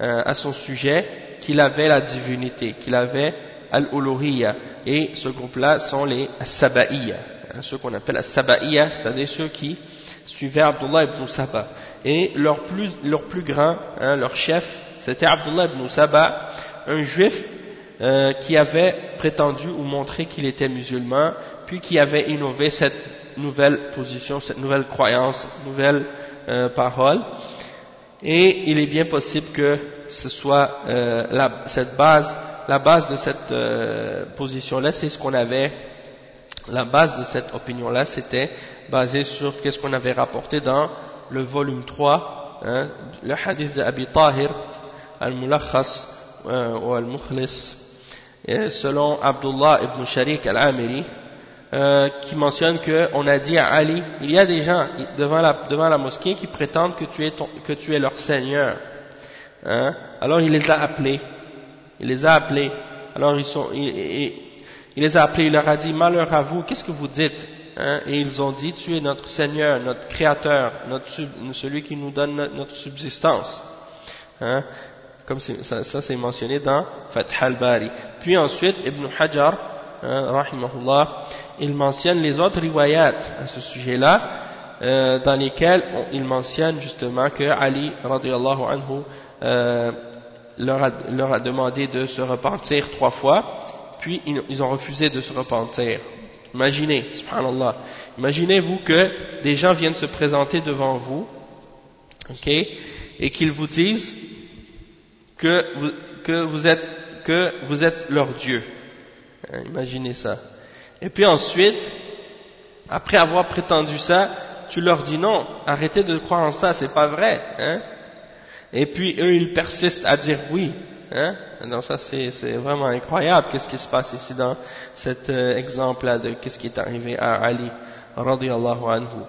euh, à son sujet qu'il avait la divinité, qu'il avait Al-Uluhiyya. Et ce groupe-là sont les Sabaïya, hein, ceux qu'on appelle As-Sabaïya, c'est-à-dire ceux qui suivaient Abdullah ibn Saba. Et leur plus, leur plus grand, hein, leur chef, c'était Abdullah ibn Saba, un juif euh, qui avait prétendu ou montré qu'il était musulman, puis qui avait innové cette nouvelle position, cette nouvelle croyance, nouvelle euh, parole. Et il est bien possible que ce soit euh, la, cette base, la base de cette euh, position-là, c'est ce qu'on avait, la base de cette opinion-là, c'était basé sur qu'est-ce qu'on avait rapporté dans le volume 3, hein, le hadith d'Abi Tahir, al-Mulakhas, euh, ou al-Mukhlis, selon Abdullah ibn Sharik al-Amiri, euh, qui mentionne qu'on a dit à Ali, il y a des gens devant la, mosquée qui prétendent que tu es, leur Seigneur. Hein? Alors il les a appelés. Il les a appelés. Alors ils sont, il les a appelés, il leur a dit, malheur à vous, qu'est-ce que vous dites? Hein? Et ils ont dit, tu es notre Seigneur, notre Créateur, notre, celui qui nous donne notre, notre subsistance. Hein? Comme ça, c'est mentionné dans Fath al-Bari. Puis ensuite, Ibn Hajar, hein, il mentionne les autres riwayat à ce sujet-là, euh, dans lesquels on, il mentionne justement que Ali, radiallahu anhu, euh, leur, a, leur a demandé de se repentir trois fois, puis ils, ils ont refusé de se repentir. Imaginez, subhanallah, imaginez-vous que des gens viennent se présenter devant vous, ok, et qu'ils vous disent que vous, que vous, êtes, que vous êtes leur Dieu. Hein, imaginez ça. Et puis ensuite, après avoir prétendu ça, tu leur dis non, arrêtez de croire en ça, c'est pas vrai. Hein? Et puis eux, ils persistent à dire oui. Hein? Donc ça, c'est vraiment incroyable. Qu'est-ce qui se passe ici dans cet euh, exemple-là de qu'est-ce qui est arrivé à Ali, radiallahu anhu.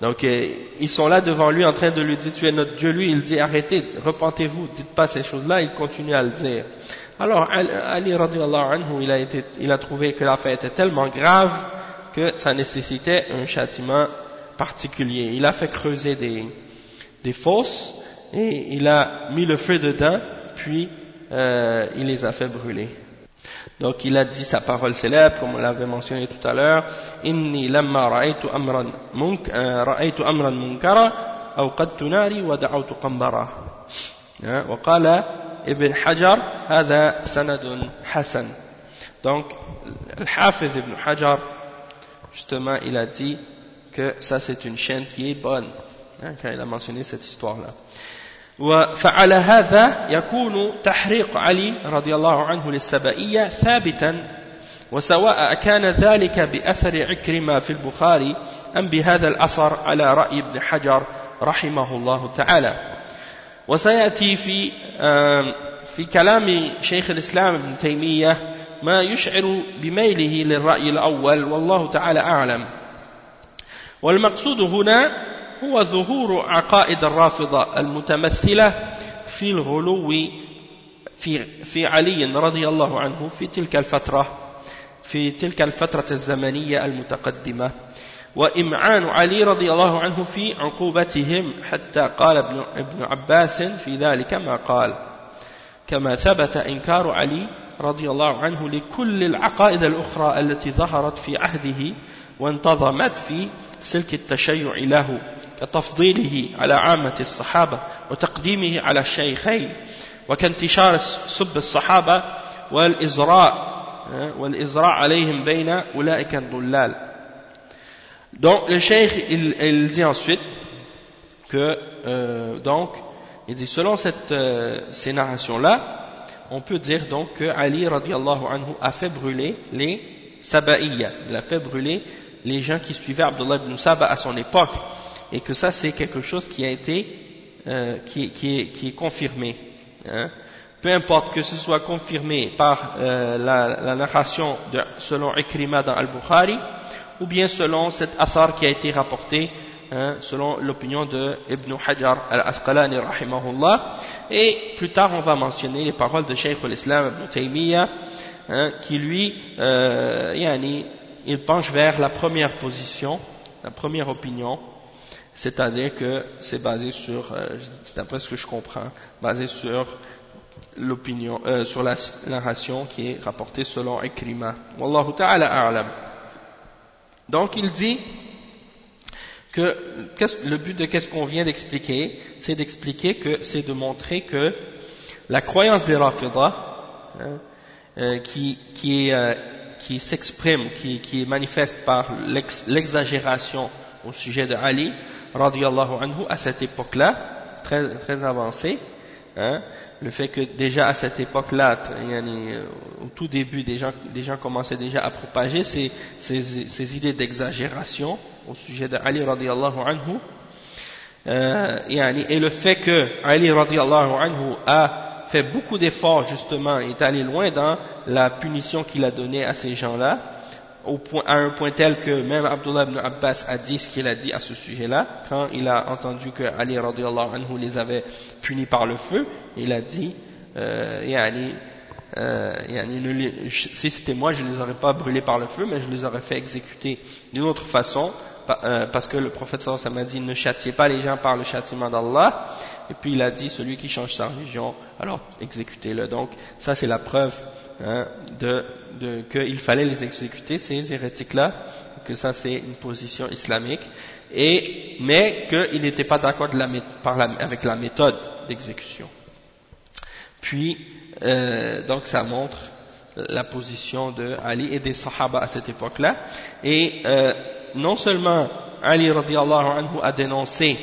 Donc euh, ils sont là devant lui en train de lui dire tu es notre Dieu. Lui, il dit arrêtez, repentez-vous, dites pas ces choses-là. Il continue à le dire. Alors Ali anhu, il a, été, il a trouvé que l'affaire était tellement grave que ça nécessitait un châtiment particulier. Il a fait creuser des, des fosses et il a mis le feu dedans, puis euh, il les a fait brûler. Donc il a dit sa parole célèbre, comme on l'avait mentionné tout à l'heure, Inni lamma ra'aytu amran munk, euh, ra'aytu amran munkara, أوقدت ناري ودعوت قنبرة وقال ابن حجر هذا سند حسن donc Al-Hafiz ibn Hajar justement il a dit que ça c'est une chaîne qui est bonne hein, quand il a mentionné cette histoire وفعل هذا يكون تحريق علي رضي الله عنه للسبائية ثابتا وسواء كان ذلك بأثر عكرمة في البخاري أم بهذا الأثر على رأي ابن حجر رحمه الله تعالى. وسيأتي في في كلام شيخ الإسلام ابن تيمية ما يشعر بميله للرأي الأول والله تعالى أعلم. والمقصود هنا هو ظهور عقائد الرافضة المتمثلة في الغلو في, في علي رضي الله عنه في تلك الفترة في تلك الفترة الزمنية المتقدمة. وإمعان علي رضي الله عنه في عقوبتهم حتى قال ابن, ابن عباس في ذلك ما قال. كما ثبت إنكار علي رضي الله عنه لكل العقائد الأخرى التي ظهرت في عهده وانتظمت في سلك التشيع له. كتفضيله على عامة الصحابة وتقديمه على الشيخين وكانتشار سب الصحابة والإزراء والإزراء عليهم بين أولئك الضلال Donc le cheikh il, il dit ensuite que euh, donc il dit selon cette, euh, ces narrations là on peut dire donc que Ali radiallahu anhu a fait brûler les Sabaïya, il a fait brûler les gens qui suivaient Abdullah ibn Saba à son époque et que ça c'est quelque chose qui a été euh, qui, est, confirmé hein. peu importe que ce soit confirmé par euh, la, narration selon Ikrima dans Al-Bukhari ou bien selon cet athar qui a été rapporté hein, selon l'opinion de Ibn Hajar al-Asqalani rahimahullah et plus tard on va mentionner les paroles de Shaykh al-Islam Ibn Taymiyyah hein, qui lui euh, il penche vers la première position la première opinion c'est-à-dire que c'est basé sur, euh, d'après ce que je comprends, basé sur l'opinion, euh, sur la narration qui est rapportée selon Ikrima. Wallahu ta'ala a'lam. Donc il dit que le but de qu'est-ce qu'on vient d'expliquer, c'est d'expliquer que c'est de montrer que la croyance des Rafidah, hein, euh, qui, qui, euh, qui s'exprime, qui, qui est manifeste par l'exagération au sujet de Ali, radiallahu anhu, à cette époque-là, très, très avancée, hein, le fait que déjà à cette époque-là, euh, au tout début, des gens, des gens commençaient déjà à propager ces, ces, idées d'exagération au sujet de Ali radiallahu anhu, euh, et le fait que Ali radiallahu anhu a fait beaucoup d'efforts justement, est allé loin dans la punition qu'il a donnée à ces gens-là, à un point tel que même Abdullah ibn Abbas a dit ce qu'il a dit à ce sujet-là, quand il a entendu que Ali radiallahu anhu les avait punis par le feu, il a dit, euh, yani, euh, yani, si c'était moi, je ne les aurais pas brûlés par le feu, mais je les aurais fait exécuter d'une autre façon, euh, parce que le prophète sallallahu alayhi wa sallam a dit, ne châtiez pas les gens par le châtiment d'Allah, et puis il a dit, celui qui change sa religion, alors exécutez-le. Donc ça c'est la preuve hein, de, de, qu'il fallait les exécuter, ces hérétiques-là, que ça c'est une position islamique, et, mais qu'il n'était pas d'accord avec la méthode d'exécution. Puis, euh, donc ça montre la position de Ali et des Sahaba à cette époque-là, et euh, non seulement Ali radiallahu anhu a dénoncé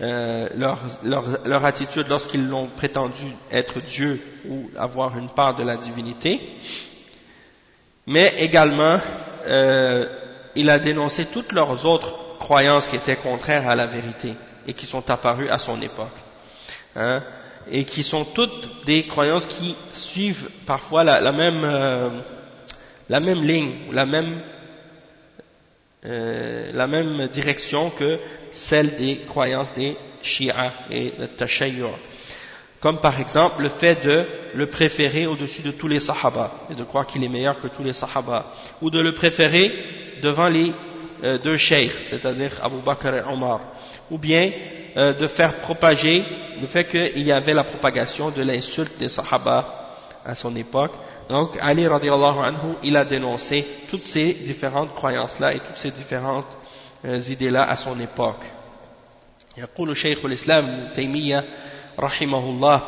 euh, leur, leur, leur, attitude lorsqu'ils l'ont prétendu être Dieu ou avoir une part de la divinité, mais également euh, il a dénoncé toutes leurs autres croyances qui étaient contraires à la vérité et qui sont apparues à son époque, hein, et qui sont toutes des croyances qui suivent parfois la, la même, euh, la même ligne, la même euh, la même direction que celle des croyances des Shia et de Tashayyur. Comme par exemple le fait de le préférer au-dessus de tous les Sahaba et de croire qu'il est meilleur que tous les Sahaba, ou de le préférer devant les euh, deux sheikhs, c'est-à-dire Abu Bakr et Omar, ou bien euh, de faire propager le fait qu'il y avait la propagation de l'insulte des Sahaba à son époque, Donc Ali radiallahu anhu, il a dénoncé toutes ces différentes croyances-là et toutes ces différentes euh, idées-là à son époque. يقول شيخ الإسلام ابن تيمية رحمه الله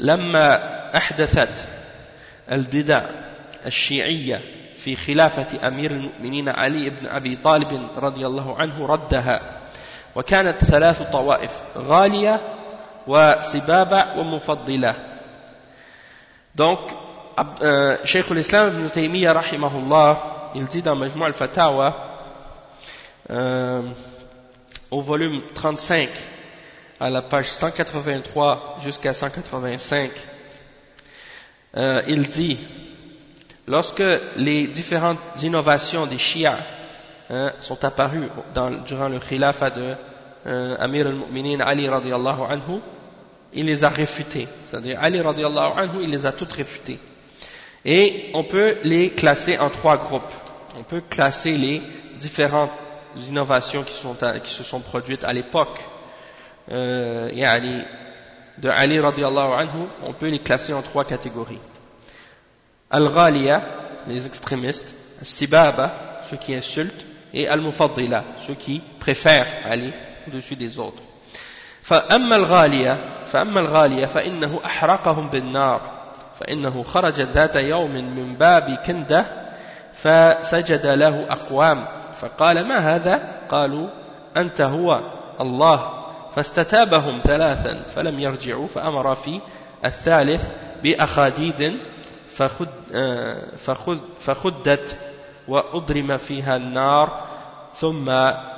لما أحدثت البدع الشيعية في خلافة أمير المؤمنين علي بن أبي طالب رضي الله عنه ردها وكانت ثلاث طوائف غالية وسبابة ومفضلة Donc, euh, Cheikh l'Islam ibn Taymiyyah, rahimahullah, il dit dans Majmou al-Fatawa, euh, au volume 35, à la page 183 jusqu'à 185, euh, il dit, lorsque les différentes innovations des Shia hein, sont apparues durant le khilafat de euh, Amir al-Mu'minin Ali radiallahu anhu, il les a réfutés. C'est-à-dire Ali radiallahu anhu, il les a toutes réfutées. Et on peut les classer en trois groupes. On peut classer les différentes innovations qui, se sont produites à l'époque euh, de Ali radiallahu anhu, on peut les classer en trois catégories. Al-Ghaliya, les extrémistes, Al-Sibaba, ceux qui insultent, et Al-Mufaddila, ceux qui préfèrent Ali au-dessus des autres. فأما الغالية فأما الغالية فإنه أحرقهم بالنار فإنه خرج ذات يوم من باب كندة فسجد له أقوام. فقال ما هذا؟ قالوا أنت هو الله. فاستتابهم ثلاثا فلم يرجعوا فأمر في الثالث بأخاديد فخد فخد فخدت وأضرم فيها النار ثم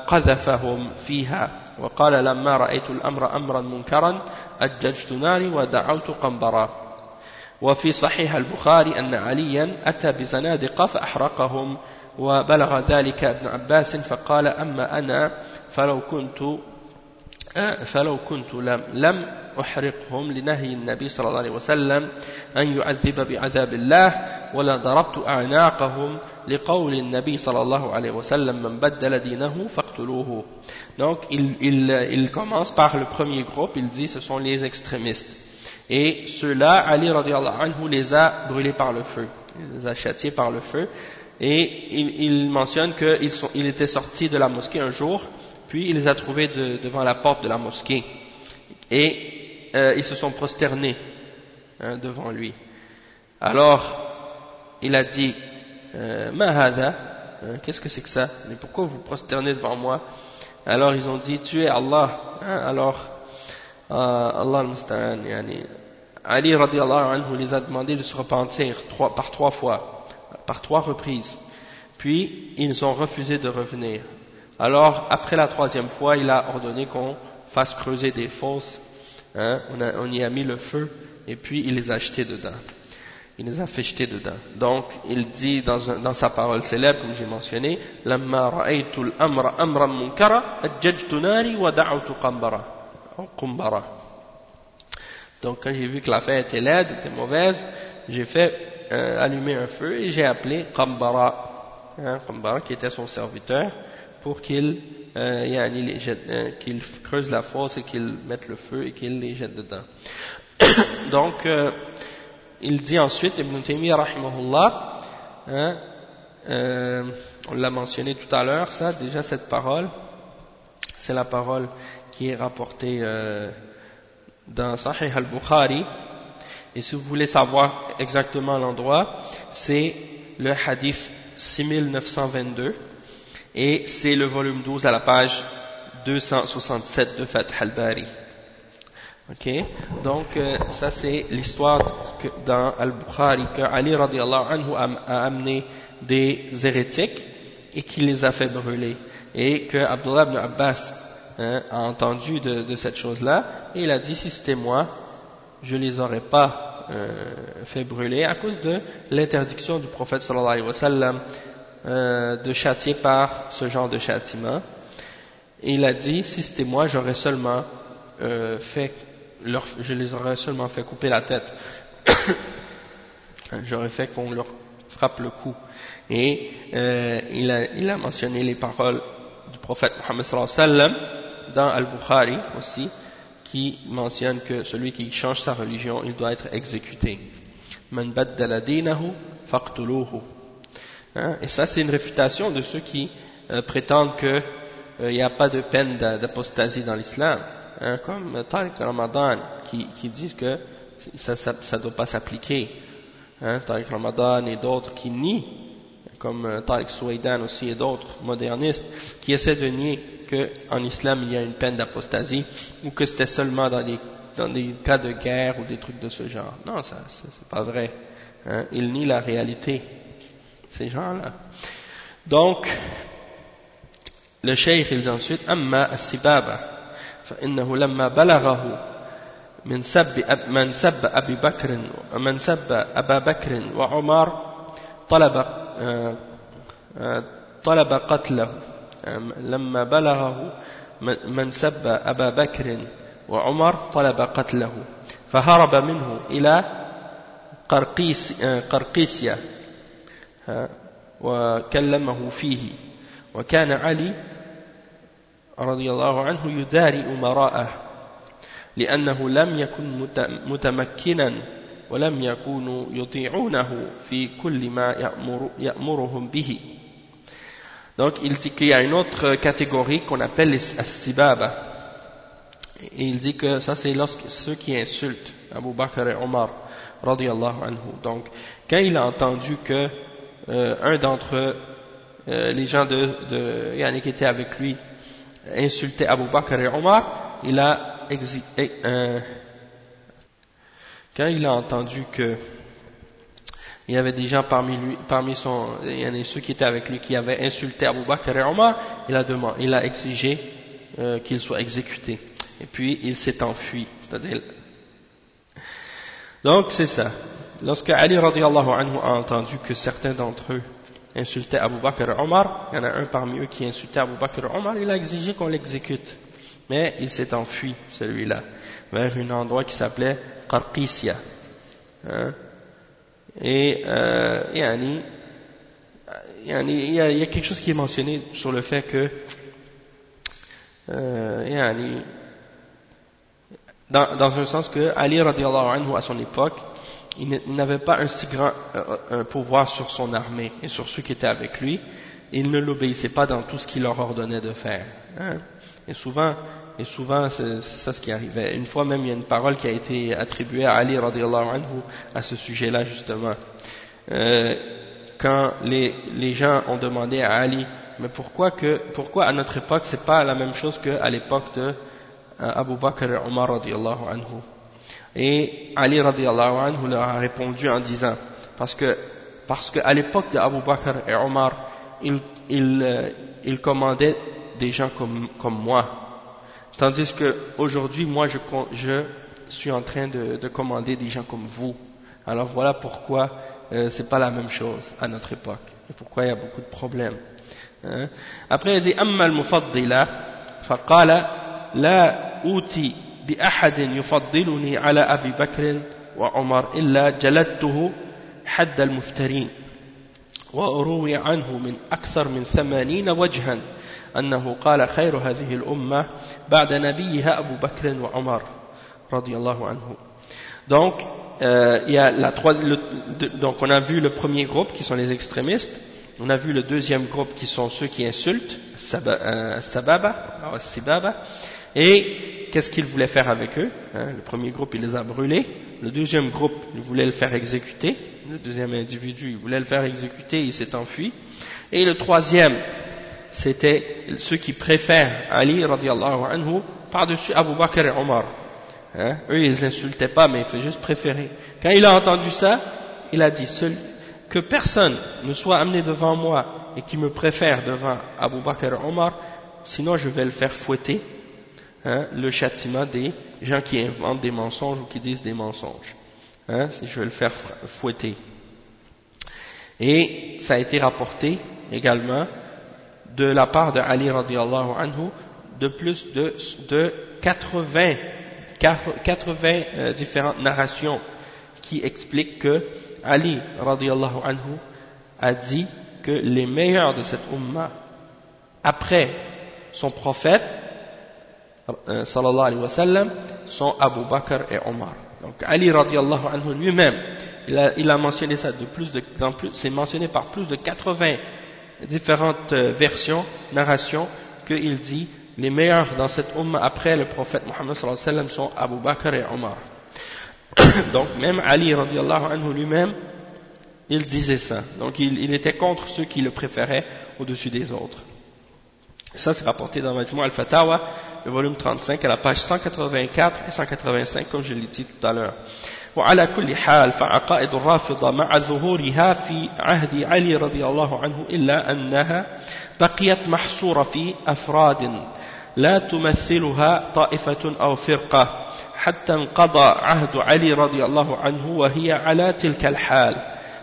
قذفهم فيها. وقال لما رأيت الأمر أمرا منكرا أججت ناري ودعوت قنبرا. وفي صحيح البخاري أن عليا أتى بزنادقة فأحرقهم وبلغ ذلك ابن عباس فقال أما أنا فلو كنت فلو كنت لم, لم أحرقهم لنهي النبي صلى الله عليه وسلم أن يعذب بعذاب الله ولا ضربت أعناقهم لقول النبي صلى الله عليه وسلم من بدل دينه فاقتلوه Donc il, il, il commence par le premier groupe, il dit ce sont les extrémistes. Et ceux-là, Ali radiallahu anhu les a brûlés par le feu, il les a châtiés par le feu. Et il, il mentionne qu'il il était sorti de la mosquée un jour Puis il les a trouvés de, devant la porte de la mosquée. Et euh, ils se sont prosternés hein, devant lui. Alors, il a dit, euh, Mahada, hein, qu'est-ce que c'est que ça? Mais pourquoi vous prosternez devant moi? Alors ils ont dit, tu es Allah. Hein, alors, euh, Allah yani, Ali radiallahu anhu les a demandé de se repentir par trois fois, par trois reprises. Puis, ils ont refusé de revenir. Alors, après la troisième fois, il a ordonné qu'on fasse creuser des fosses. Hein, on, y a mis le feu et puis il les a jetés dedans. Il les a fait jeter dedans. Donc il dit dans, sa parole célèbre, comme j'ai mentionné, oh, Donc quand j'ai vu que l'affaire était laide, était mauvaise, j'ai fait euh, allumer un feu et j'ai appelé Qambara, hein, qui était son serviteur pour qu'il euh, euh, qu creuse la fosse et qu'il mette le feu et qu'il les jette dedans. Donc, euh, il dit ensuite, Ibn Taymiyyah rahimahullah, hein, euh, on l'a mentionné tout à l'heure, ça, déjà cette parole, c'est la parole qui est rapportée dans Sahih al-Bukhari, et si vous voulez savoir exactement l'endroit, c'est le hadith 6922, et c'est le volume 12 à la page 267 de Fath al-Bari. Ok, donc euh, ça c'est l'histoire dans Al-Bukhari que Ali radiallahu anhu a, amené des hérétiques et qui les a fait brûler et que Abdullah ibn Abbas hein, a entendu de, de cette chose-là et il a dit si c'était moi je les aurais pas euh, fait brûler à cause de l'interdiction du prophète sallallahu alayhi wa sallam euh, de châtier par ce genre de châtiment. Et il a dit, si c'était moi, j'aurais seulement euh, fait, leur, je les aurais seulement fait couper la tête. j'aurais fait qu'on leur frappe le cou. Et euh, il, a, mentionné les paroles du prophète Mohammed sallam dans Al-Bukhari aussi, qui mentionne que celui qui change sa religion, il doit être exécuté. Hein? Et ça, c'est une réfutation de ceux qui euh, prétendent qu'il euh, n'y a pas de peine d'apostasie dans l'islam. Hein? Comme Tariq Ramadan, qui, qui disent que ça ne doit pas s'appliquer. Hein? Tariq Ramadan et d'autres qui nient, comme euh, Tariq Souaidan aussi et d'autres modernistes, qui essaient de nier qu'en islam il y a une peine d'apostasie ou que c'était seulement dans des, dans des cas de guerre ou des trucs de ce genre. Non, ça, c'est pas vrai. Hein? Ils nient la réalité, ces gens-là. Donc, le cheikh il dit ensuite, Amma as-sibaba, فإنه لما بلغه من سب من سب أبي بكر من سب أبا بكر وعمر طلب طلب قتله لما بلغه من سب أبا بكر وعمر طلب قتله فهرب منه إلى قرقيس قرقيسيا وكلمه فيه وكان علي رضي الله عنه يداري أمراءه لأنه لم يكن متمكنا ولم يكونوا يطيعونه في كل ما يأمر يأمرهم به Donc il dit qu'il y a une autre catégorie qu'on appelle les as-sibaba. Et il dit que ça c'est ceux qui insultent Abu Bakr et Omar radiallahu anhu. Donc quand il a entendu que euh, un d'entre euh, les gens de, de yani, qui avec lui, insultait Abu Bakr et Omar, il a euh, quand il a entendu que il y avait des gens parmi lui, parmi son, il y en ceux qui étaient avec lui qui avaient insulté Abu Bakr et Omar, il a demandé, il a exigé euh, qu'il soit exécuté. Et puis il s'est enfui. C'est-à-dire, donc c'est ça. Lorsque Ali radiallahu anhu a entendu que certains d'entre eux insultaient Abu Bakr et Omar, il y en a un parmi eux qui insultait Abu Bakr et Omar, il a exigé qu'on l'exécute. Mais il s'est enfui, celui-là, vers un endroit qui s'appelait Qarqisya. Hein? Et euh, il y, a, quelque chose qui est mentionné sur le fait que euh, dans, dans un sens que Ali radiallahu anhu à son époque il n'avait pas un si grand euh, un pouvoir sur son armée et sur ceux qui étaient avec lui il ne l'obéissait pas dans tout ce qu'il leur ordonnait de faire hein. et souvent et souvent c'est ça ce qui arrivait. Une fois même il y a une parole qui a été attribuée à Ali radiallahu anhu à ce sujet-là justement. Euh, quand les, les gens ont demandé à Ali, mais pourquoi que pourquoi à notre époque c'est pas la même chose qu'à l'époque de euh, Abu Bakr et Omar radiallahu anhu? Et Ali radiallahu anhu leur a répondu en disant, parce que parce qu'à l'époque d'Abu Bakr et Omar, ils, ils, euh, ils commandaient des gens comme, comme moi. Tandis qu'aujourd'hui, moi, je, je, suis en train de, de, commander des gens comme vous. Alors voilà pourquoi euh, c'est pas la même chose à notre époque et pourquoi il y a beaucoup de problèmes. Hein. Après, il dit « Amma al-mufaddila faqala la » بأحد يفضلني على أبي بكر وعمر إلا جلدته حد المفترين وأروي عنه من أكثر من ثمانين وجها أنه قال خير هذه الأمة بعد نبيها أبو بكر وعمر رضي الله عنه donc euh, il y a la trois, le, donc on a vu le premier groupe qui sont les extrémistes on a vu le deuxième groupe qui sont ceux qui insultent euh, Sababa et qu'est-ce qu'ils voulaient faire avec eux hein, le premier groupe il les a brûlés le deuxième groupe il voulait le faire exécuter le deuxième individu il voulait le faire exécuter il s'est enfui et le troisième c'était ceux qui préfèrent Ali radiallahu anhu par-dessus Abu Bakr et Omar. Hein? Eux, ils insultaient pas, mais il fait juste préférer. Quand il a entendu ça, il a dit que personne ne soit amené devant moi et qui me préfère devant Abu Bakr et Omar, sinon je vais le faire fouetter, hein, le châtiment des gens qui inventent des mensonges ou qui disent des mensonges. Hein, je vais le faire fouetter. Et ça a été rapporté également de la part de Ali radiallahu anhu de plus de, de 80, 80 euh, différentes narrations qui expliquent que Ali radiallahu anhu a dit que les meilleurs de cette umma après son prophète sallallahu alayhi wa sallam sont Abu Bakr et Omar. Donc Ali radiallahu anhu lui-même il a, il a mentionné ça de plus de, plus, c'est mentionné par plus de 80 différentes euh, versions, narrations, qu'il dit les meilleurs dans cette umma après le prophète Mohammed sallallahu alayhi wa sallam sont Abu Bakr et Omar. Donc même Ali radiallahu anhu lui-même, il disait ça. Donc il, il, était contre ceux qui le préféraient au-dessus des autres. Ça c'est rapporté dans Majmou al-Fatawa, le volume 35, à la page 184 et 185, comme je l'ai dit tout à l'heure. وعلى كل حال فعقائد الرافضة مع ظهورها في عهد علي رضي الله عنه إلا أنها بقيت محصورة في أفراد لا تمثلها طائفة أو فرقة حتى انقضى عهد علي رضي الله عنه وهي على تلك الحال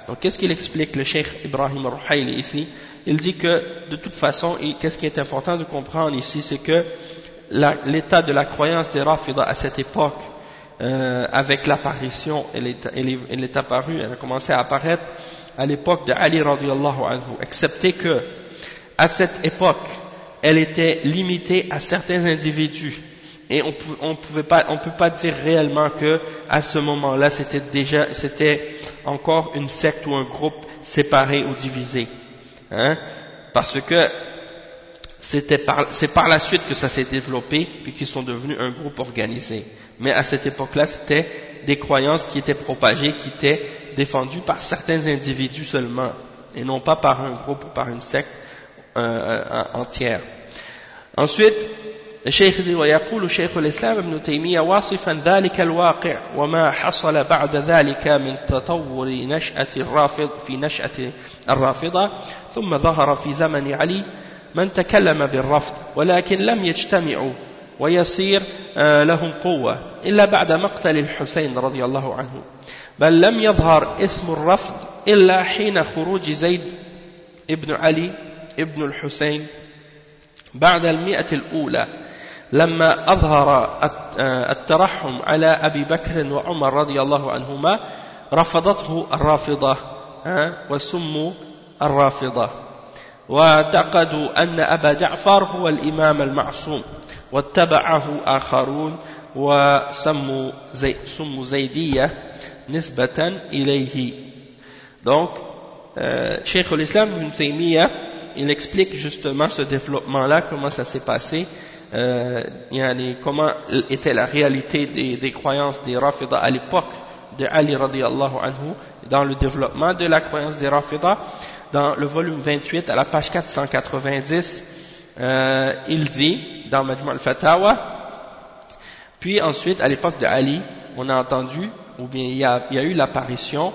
Donc, qu'est-ce qu'il explique le Cheikh Ibrahim Ruhaili ici Il dit que, de toute façon, qu'est-ce qui est important de comprendre ici, c'est que l'état de la croyance des Rafida à cette époque, euh, avec l'apparition, elle est, elle, est, elle est apparue, elle a commencé à apparaître à l'époque de Ali radiallahu anhu, excepté que, à cette époque, elle était limitée à certains individus. Et on ne pouvait pas, on peut pas dire réellement que à ce moment-là, c'était déjà, c'était encore une secte ou un groupe séparé ou divisé, hein, parce que c'est par, par la suite que ça s'est développé, puis qu'ils sont devenus un groupe organisé. Mais à cette époque-là, c'était des croyances qui étaient propagées, qui étaient défendues par certains individus seulement, et non pas par un groupe ou par une secte euh, euh entière. Ensuite, الشيخ ويقول شيخ الإسلام ابن تيمية واصفا ذلك الواقع وما حصل بعد ذلك من تطور نشأة الرافض في نشأة الرافضة ثم ظهر في زمن علي من تكلم بالرفض ولكن لم يجتمعوا ويصير لهم قوة. إلا بعد مقتل الحسين رضي الله عنه. بل لم يظهر اسم الرفض إلا حين خروج زيد ابن علي ابن الحسين بعد المئة الأولى لما أظهر الترحم على أبي بكر وعمر رضي الله عنهما رفضته الرافضة وسموا الرافضة. واعتقدوا أن أبا جعفر هو الإمام المعصوم واتبعه آخرون وسموا زي سموا زيدية نسبة إليه donc euh, Cheikh l'Islam Ibn Taymiyyah il explique justement ce développement là comment ça s'est passé euh, comment était la réalité des, des croyances des Rafida à l'époque de Ali radiallahu anhu dans le développement de la croyance des Rafida dans le volume 28 à la page 490 euh, il dit dans Majma al-Fatawa puis ensuite à l'époque de Ali on a entendu ou bien il y a, eu l'apparition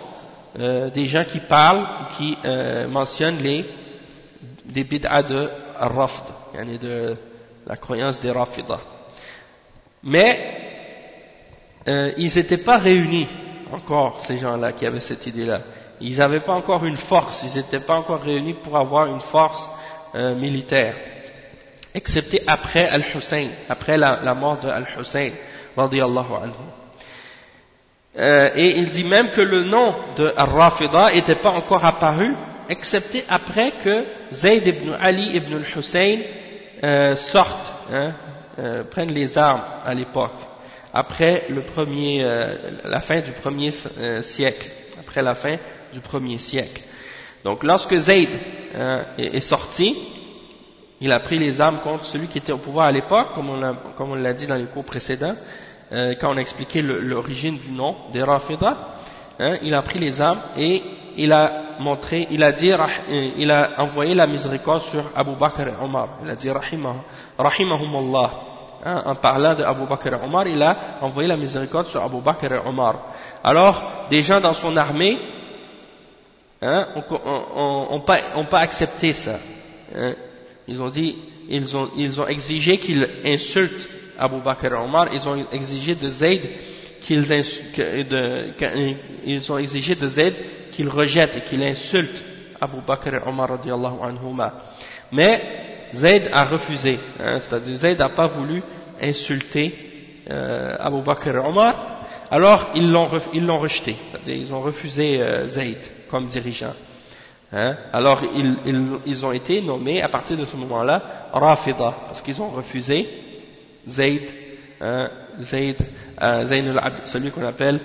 euh, des gens qui parlent qui euh, mentionnent les des de Rafd de la croyance des Rafidah. Mais ils n'étaient pas réunis encore, ces gens-là qui avaient cette idée-là. Ils n'avaient pas encore une force, ils n'étaient pas encore réunis pour avoir une force euh, militaire. Excepté après Al-Hussein, après la, mort de Al-Hussein, radiallahu anhu. Euh, et il dit même que le nom de Al-Rafida n'était pas encore apparu, excepté après que Zayd ibn Ali ibn al-Hussein euh, sortent, hein, euh, prennent les armes à l'époque, après le premier, euh, la fin du premier euh, siècle, après la fin du premier siècle. Donc lorsque Zayd hein, est, sorti, il a pris les armes contre celui qui était au pouvoir à l'époque, comme on l'a dit dans les cours précédents, euh, quand on a expliqué l'origine du nom des Rafida, hein, il a pris les armes et il a montré, il a dit, il a envoyé la miséricorde sur Abu Bakr et Omar. Il a dit Rahimahumullah. Hein, en parlant de Abu Bakr et Omar, il a envoyé la miséricorde sur Abu Bakr et Omar. Alors, des gens dans son armée hein, ont, pas, accepté ça. Hein? Ils ont dit, ils ont, ils ont exigé qu'il insulte Abu Bakr et Omar, ils ont exigé de Zayd qu'ils ils ont exigé de Zayd qu'il rejette et qu'il insulte Abu Bakr et Omar radiallahu anhuma. Mais Zayd a refusé, hein, c'est-à-dire Zayd n'a pas voulu insulter euh, Abu Bakr et Omar, alors ils l'ont rejeté, ils ont refusé euh, Zayd comme dirigeant. Hein. Alors ils, ils, ils, ont été nommés à partir de ce moment-là Rafida, parce qu'ils ont refusé Zayd, hein, Zayd, euh, celui qu'on appelle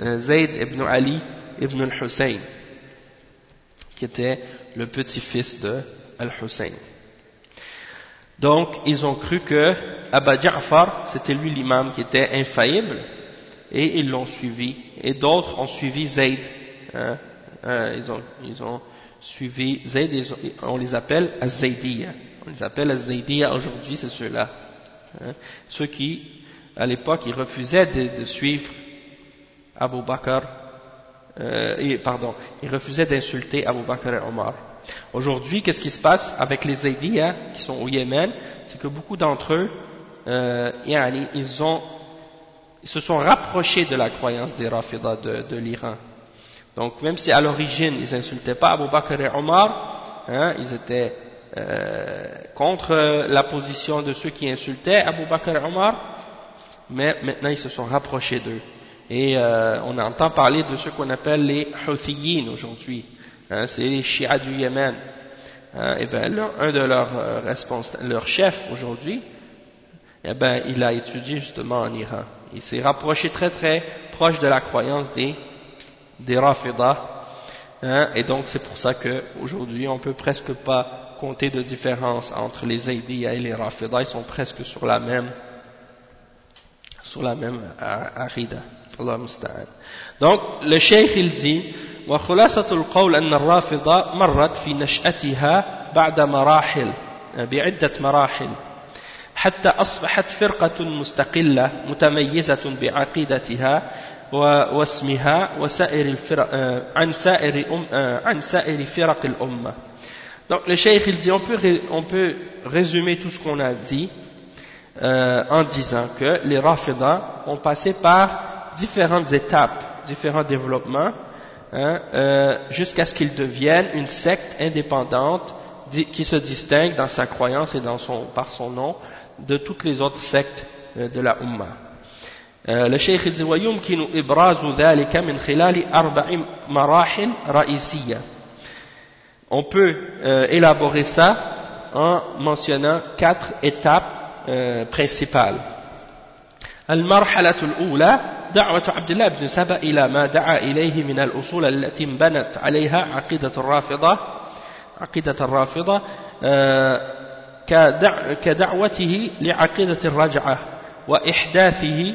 euh, Zayd ibn Ali ibn al-Hussein, qui était le petit-fils de al-Hussein. Donc, ils ont cru que Abba Ja'far, c'était lui l'imam qui était infaillible, et ils l'ont suivi. Et d'autres ont suivi Zayd. Hein, euh, ils, ont, suivi Zayd, on les appelle az On les appelle az aujourd'hui, c'est ceux-là. Hein, ceux qui, à l'époque, ils refusaient de, suivre Abu Bakr, euh, et, pardon, ils refusaient d'insulter Abu Bakr et Omar. Aujourd'hui, qu'est-ce qui se passe avec les Zaydiyya qui sont au Yémen? C'est que beaucoup d'entre eux, euh, ils, ont, ils se sont rapprochés de la croyance des Rafidah de, de l'Iran. Donc même si à l'origine ils insultaient pas Abu Bakr et Omar, hein, ils étaient euh, contre la position de ceux qui insultaient Abu Bakr et Omar, mais maintenant ils se sont rapprochés d'eux. Et euh, on entend parler de ceux qu'on appelle les Houthiyin aujourd'hui. Hein, c'est les Shia du Yémen. Hein, et ben, un de leurs euh, leur aujourd'hui, eh ben, il a étudié justement en Iran. Il s'est rapproché très très proche de la croyance des, des Rafidah. Hein, et donc c'est pour ça qu'aujourd'hui on peut presque pas compter de différence entre les Zaydiyya et les Rafidah. Ils sont presque sur la même, sur la même euh, arida. Allah Donc le cheikh il dit وخلاصة القول أن الرافضة مرت في نشأتها بعد مراحل بعدة مراحل حتى أصبحت فرقة مستقلة متميزة بعقيدتها واسمها وسائر الفرق عن سائر أم عن سائر فرق الأمة. Donc le cheikh il dit on peut, on peut résumer tout ce qu'on a dit euh, en disant que les Rafidah ont passé par différentes étapes, différents développements hein, euh, jusqu'à ce qu'il devienne une secte indépendante qui se distingue dans sa croyance et dans son, par son nom de toutes les autres sectes euh, de la Ummah. Euh, le Cheikh dit ويمكن إبراز ذلك من خلال أربع مراحل رئيسية. On peut euh, élaborer ça en mentionnant quatre étapes euh, principales. المرحلة الأولى دعوة عبد الله بن سبأ إلى ما دعا إليه من الأصول التي انبنت عليها عقيدة الرافضة عقيدة الرافضة كدعوته لعقيدة الرجعة وإحداثه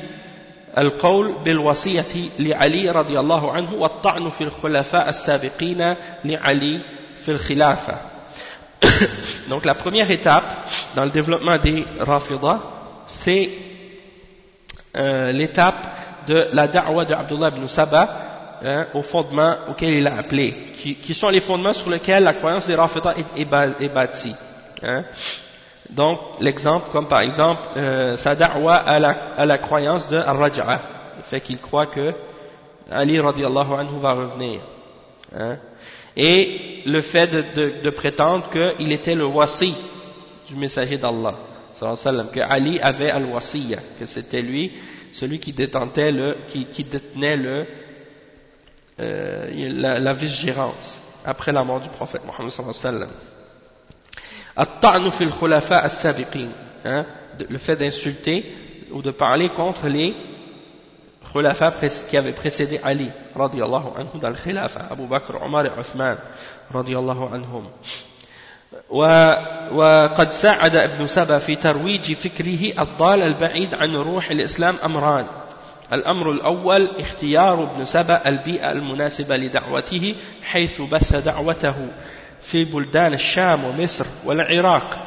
القول بالوصية لعلي رضي الله عنه والطعن في الخلفاء السابقين لعلي في الخلافة Donc la première étape dans le développement des Rafidah, c'est euh, l'étape de la da'wa de Abdullah ibn Saba hein, au fondement auquel il a appelé, qui, qui, sont les fondements sur lesquels la croyance des Rafida est, est, bâtie. Hein. Donc, l'exemple, comme par exemple, euh, sa da'wa à la, à la croyance de Al-Raj'a, le fait qu'il croit que Ali radiallahu anhu va revenir. Hein. Et le fait de, de, de prétendre qu'il était le wasi du messager d'Allah, que Ali avait al-wasiyya, que c'était lui celui qui détentait le, qui, qui détenait le, euh, la, la vice-gérance après la mort du prophète Mohammed sallallahu alayhi wa sallam. Hein, le fait d'insulter ou de parler contre les khulafa qui avaient précédé Ali radiallahu anhu dans le khilafa, Abu Bakr, Omar et Uthman radiallahu anhum. وقد ساعد ابن سبا في ترويج فكره الضال البعيد عن روح الإسلام أمران الأمر الأول اختيار ابن سبا البيئة المناسبة لدعوته حيث بث دعوته في بلدان الشام ومصر والعراق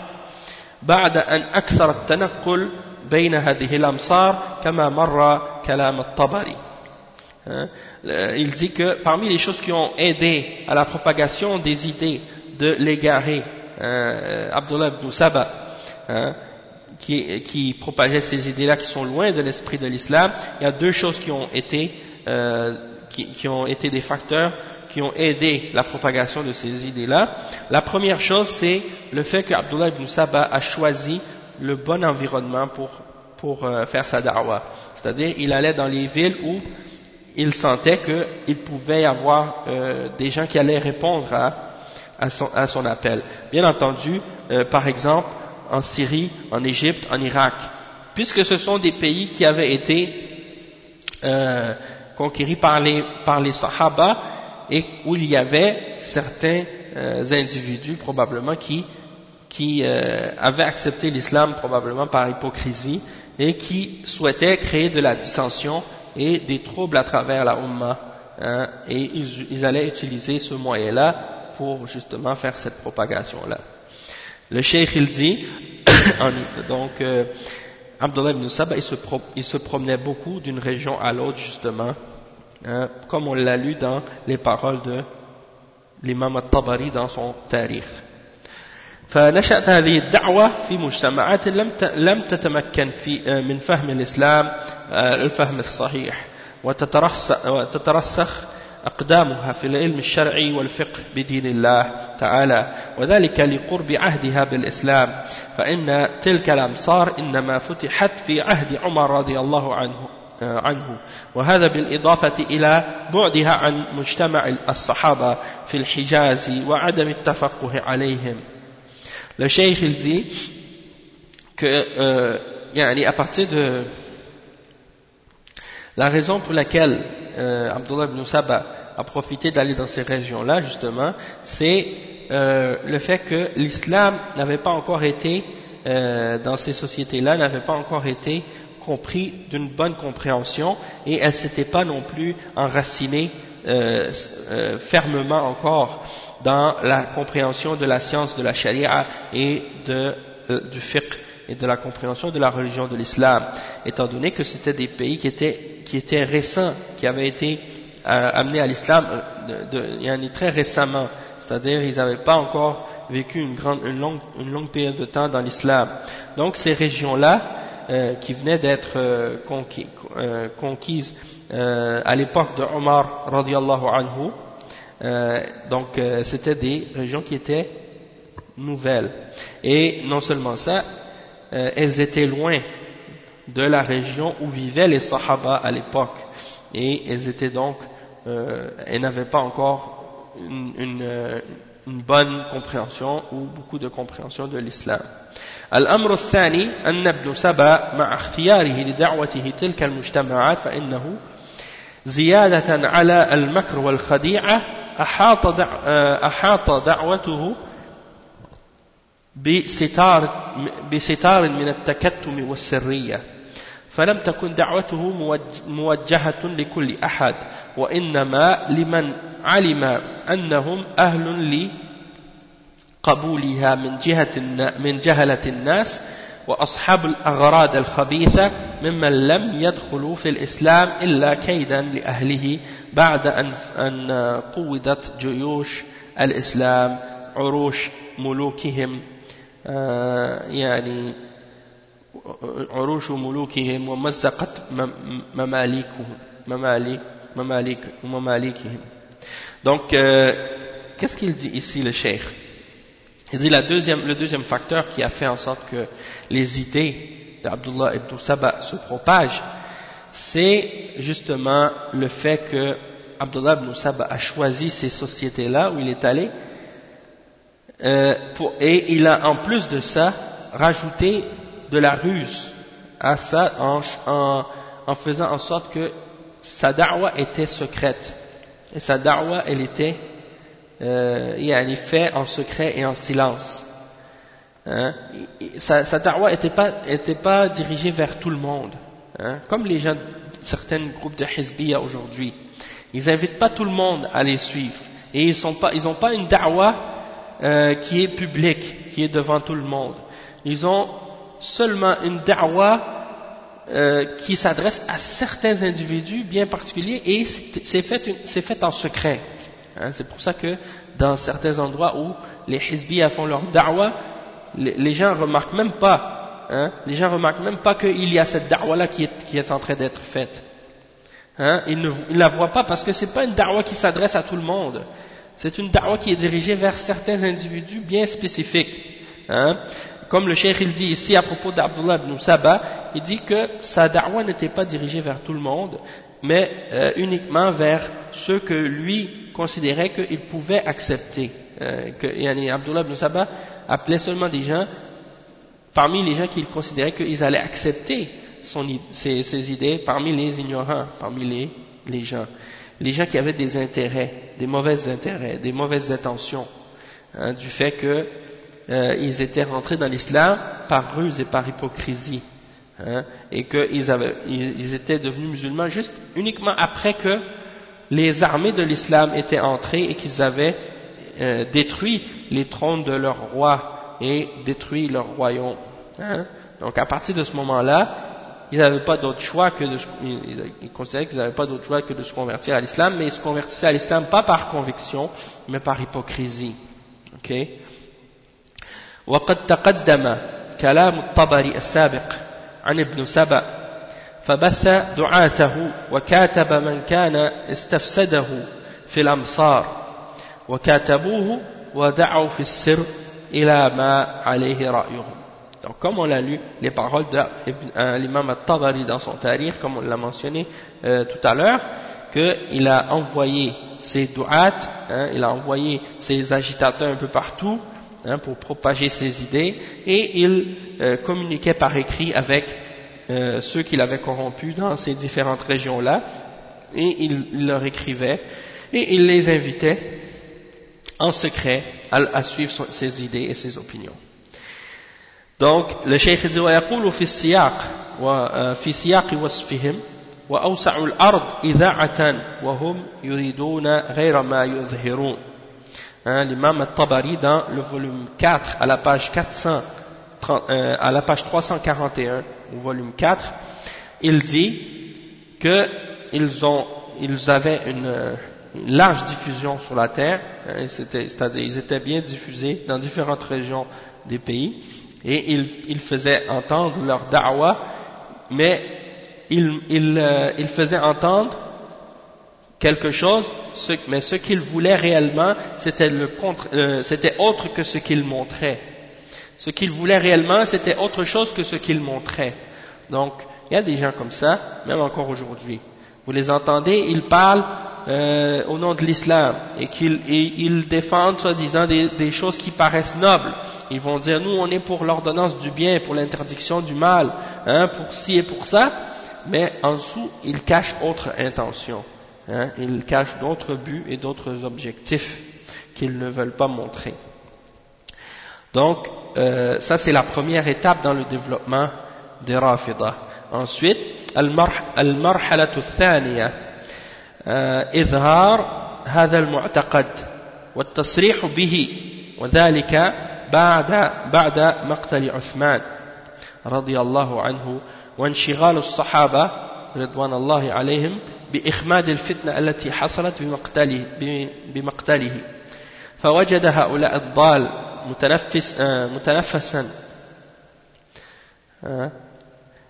بعد أن أكثر التنقل بين هذه الأمصار كما مر كلام الطبري Il dit que parmi les choses qui ont aidé à la propagation des idées de l'égaré euh, Abdullah ibn Saba, hein, qui, qui, propageait ces idées-là qui sont loin de l'esprit de l'islam, il y a deux choses qui ont été, euh, qui, qui, ont été des facteurs qui ont aidé la propagation de ces idées-là. La première chose, c'est le fait que Abdullah ibn Saba a choisi le bon environnement pour, pour euh, faire sa da'wah. C'est-à-dire, il allait dans les villes où il sentait qu'il pouvait y avoir euh, des gens qui allaient répondre à à son, à son appel. Bien entendu, euh, par exemple, en Syrie, en Égypte, en Irak, puisque ce sont des pays qui avaient été euh, conquérie par les, par les Sahaba et où il y avait certains euh, individus probablement qui, qui euh, avaient accepté l'islam probablement par hypocrisie et qui souhaitaient créer de la dissension et des troubles à travers la Ummah hein, et ils, allaient utiliser ce moyen-là pour justement faire cette propagation-là. Le cheikh il dit, donc euh, Abdullah ibn Saba il se promenait beaucoup d'une région à l'autre justement hein, comme on l'a lu dans les paroles de l'imam al-Tabari dans son tarikh. فنشأت هذه الدعوة في مجتمعات لم لم تتمكن في من فهم الإسلام الفهم الصحيح. وتترسخ أقدامها في العلم الشرعي والفقه بدين الله تعالى. وذلك لقرب عهدها بالإسلام. فإن تلك الأمصار إنما فتحت في عهد عمر رضي الله عنه. عنه وهذا بالإضافة إلى بعدها عن مجتمع الصحابة في الحجاز وعدم التفقه عليهم Le cheikh il dit que euh, يعني à partir de la raison pour laquelle euh, Abdullah ibn Saba a profité d'aller dans ces régions-là justement, c'est euh, le fait que l'islam n'avait pas encore été euh, dans ces sociétés-là, n'avait pas encore été compris d'une bonne compréhension et elle s'était pas non plus enracinée euh, euh, fermement encore dans la compréhension de la science de la charia et de, euh, du fiqh et de la compréhension de la religion de l'islam, étant donné que c'était des pays qui étaient, qui étaient récents, qui avaient été amenés à l'islam très récemment, c'est-à-dire ils n'avaient pas encore vécu une, grande, une, longue, une longue période de temps dans l'islam. Donc ces régions-là, euh, qui venaient d'être euh, conquis, euh, conquises euh, à l'époque de Omar radiallahu anhu, donc c'était des régions qui étaient nouvelles. Et non seulement ça, elles étaient loin de la région où vivaient les Sahaba à l'époque. Et elles étaient donc, elles n'avaient pas encore une, une, une bonne compréhension ou beaucoup de compréhension de l'islam. الأمر الثاني أن ابن سبأ مع اختياره لدعوته تلك المجتمعات فإنه زيادة على المكر والخديعة أحاط, دع أحاط دعوته بستار, بستار من التكتم والسرية فلم تكن دعوته موجهة لكل أحد وإنما لمن علم أنهم أهل لقبولها من جهة من جهلة الناس وأصحاب الأغراض الخبيثة ممن لم يدخلوا في الإسلام إلا كيدا لأهله بعد أن قودت جيوش الإسلام عروش ملوكهم يعني عروش ملوكهم ومزقت مماليكهم مماليك مماليك ومماليكهم donc euh, qu'est-ce qu'il dit ici le cheikh il dit la deuxième, le deuxième facteur qui a fait en sorte que les idées d'Abdullah ibn Saba se propagent c'est justement le fait que Abdullah ibn Saba a choisi ces sociétés-là où il est allé euh, pour, et il a en plus de ça rajouté de la ruse à ça en, en, faisant en sorte que sa da'wa était secrète. Et sa da'wa, elle était euh, fait en secret et en silence. Hein? Sa, da'wa n'était pas, était pas dirigée vers tout le monde. Hein? Comme les gens, certains groupes de Hizbiya aujourd'hui. Ils n'invitent pas tout le monde à les suivre. Et ils n'ont pas, pas une da'wa euh, qui est publique, qui est devant tout le monde. Ils ont seulement une da'wa euh, qui s'adresse à certains individus bien particuliers et c'est fait, en secret. Hein, c'est pour ça que dans certains endroits où les hizbiyas font leur da'wa, les, gens remarquent même pas, hein, les gens remarquent même pas qu'il y a cette da'wa là qui est, qui est en train d'être faite. Hein, ils ne ils la voient pas parce que c'est pas une da'wa qui s'adresse à tout le monde. C'est une da'wa qui est dirigée vers certains individus bien spécifiques. Hein comme le cheikh il dit ici à propos d'Abdullah ibn Saba, il dit que sa da'wa n'était pas dirigée vers tout le monde, mais euh, uniquement vers ceux que lui considérait qu'il pouvait accepter. Euh, que yani, Abdullah ibn Saba appelait seulement des gens, parmi les gens qu'il considérait qu'ils allaient accepter son, ses, ses, idées, parmi les ignorants, parmi les les gens. Les gens qui avaient des intérêts, des mauvais intérêts, des mauvaises intentions, hein, du fait qu'ils euh, étaient rentrés dans l'islam par ruse et par hypocrisie, hein, et qu'ils ils étaient devenus musulmans juste uniquement après que les armées de l'islam étaient entrées et qu'ils avaient euh, détruit les trônes de leurs rois et détruit leur royaume. Hein. Donc à partir de ce moment-là, ils n'avaient pas d'autre choix que de, ils, considéraient qu'ils n'avaient pas d'autre choix que de se convertir à l'islam, mais ils se convertissaient à l'islam pas par conviction, mais par hypocrisie. Ok? وقد تقدم كلام الطبري السابق عن ابن سبأ فبث دعاته وكاتب من كان استفسده في الأمصار وكاتبوه ودعوا في السر إلى ما عليه رأيهم Donc, comme on l'a lu, les paroles de euh, l'imam al-Tabari dans son tarir, comme on l'a mentionné euh, tout à l'heure, qu'il a envoyé ses du'at, hein, il a envoyé ses agitateurs un peu partout hein, pour propager ses idées, et il euh, communiquait par écrit avec ceux qu'il avait corrompus dans ces différentes régions-là, et il, leur écrivait, et il les invitait en secret à, à suivre ses idées et ses opinions. Donc, le Cheikh dit ويقول في السياق وفي سياق وصفهم وأوسع الأرض إذاعة وهم يريدون غير ما يظهرون hein, l'imam al-Tabari dans le volume 4 à la page 400 euh, 341 au volume 4 il dit que ils ont ils avaient une, une large diffusion sur la terre hein, c'est-à-dire ils étaient bien diffusés dans différentes régions des pays et ils, faisaient entendre leur da'wah, mais ils, euh, faisaient entendre quelque chose, mais ce qu'ils voulaient réellement, c'était euh, autre que ce qu'ils montraient. Ce qu'ils voulaient réellement, c'était autre chose que ce qu'ils montraient. Donc, il y a des gens comme ça, même encore aujourd'hui. Vous les entendez, ils parlent euh, au nom de l'islam et qu'ils défendent soi-disant des choses qui paraissent nobles ils vont dire nous on est pour l'ordonnance du bien, pour l'interdiction du mal, hein, pour ci et pour ça, mais en dessous ils cachent autre intention, hein, ils cachent d'autres buts et d'autres objectifs qu'ils ne veulent pas montrer. Donc euh, ça c'est la première étape dans le développement des Rafidah. Ensuite, المرحلة الثانية إظهار هذا المعتقد والتصريح به وذلك بعد بعد مقتل عثمان رضي الله عنه وانشغال الصحابة رضوان الله عليهم بإخماد الفتنة التي حصلت بمقتله, بمقتله. فوجد هؤلاء الضال متنفس آه، متنفسا آه،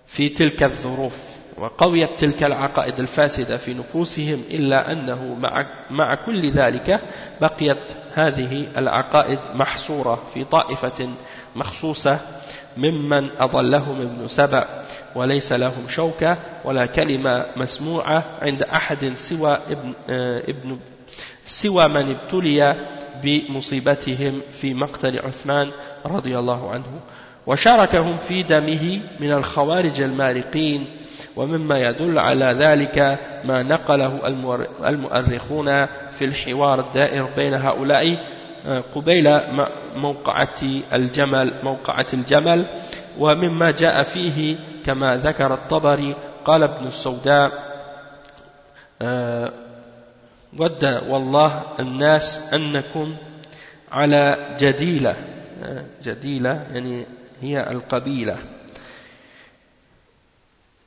في تلك الظروف وقويت تلك العقائد الفاسدة في نفوسهم إلا أنه مع, مع كل ذلك بقيت هذه العقائد محصورة في طائفة مخصوصة ممن أضلهم ابن سبأ. وليس لهم شوكة ولا كلمة مسموعة عند أحد سوى ابن, آه، ابن سوى من ابتلي بمصيبتهم في مقتل عثمان رضي الله عنه. وشاركهم في دمه من الخوارج المارقين ومما يدل على ذلك ما نقله المؤرخون في الحوار الدائر بين هؤلاء آه، قبيل موقعة الجمل موقعة الجمل ومما جاء فيه كما ذكر الطبري قال ابن السوداء آه، ود والله الناس أنكم على جديلة آه، جديلة يعني هي القبيلة.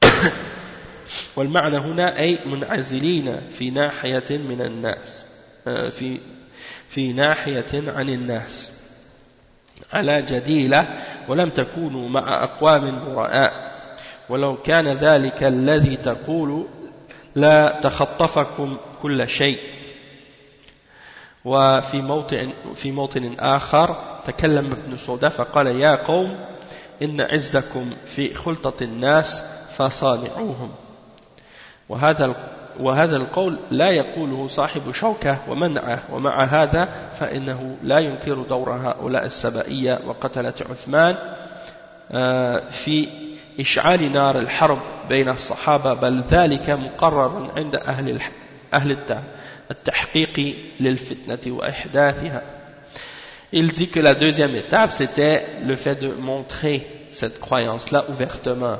والمعنى هنا أي منعزلين في ناحية من الناس آه، في في ناحية عن الناس. على جديلة ولم تكونوا مع أقوام براء ولو كان ذلك الذي تقول لا تخطفكم كل شيء. وفي موطن, في موطن آخر تكلم ابن سودة فقال يا قوم إن عزكم في خلطة الناس فصانعوهم. وهذا وهذا القول لا يقوله صاحب شوكة ومنعه ومع هذا فإنه لا ينكر دور هؤلاء السبائية وقتلة عثمان آه، في إشعال نار الحرب بين الصحابة بل ذلك مقرر عند أهل أهل التحقيق للفتنة وإحداثها Il dit que la deuxième étape, c'était le fait de montrer cette croyance-là ouvertement.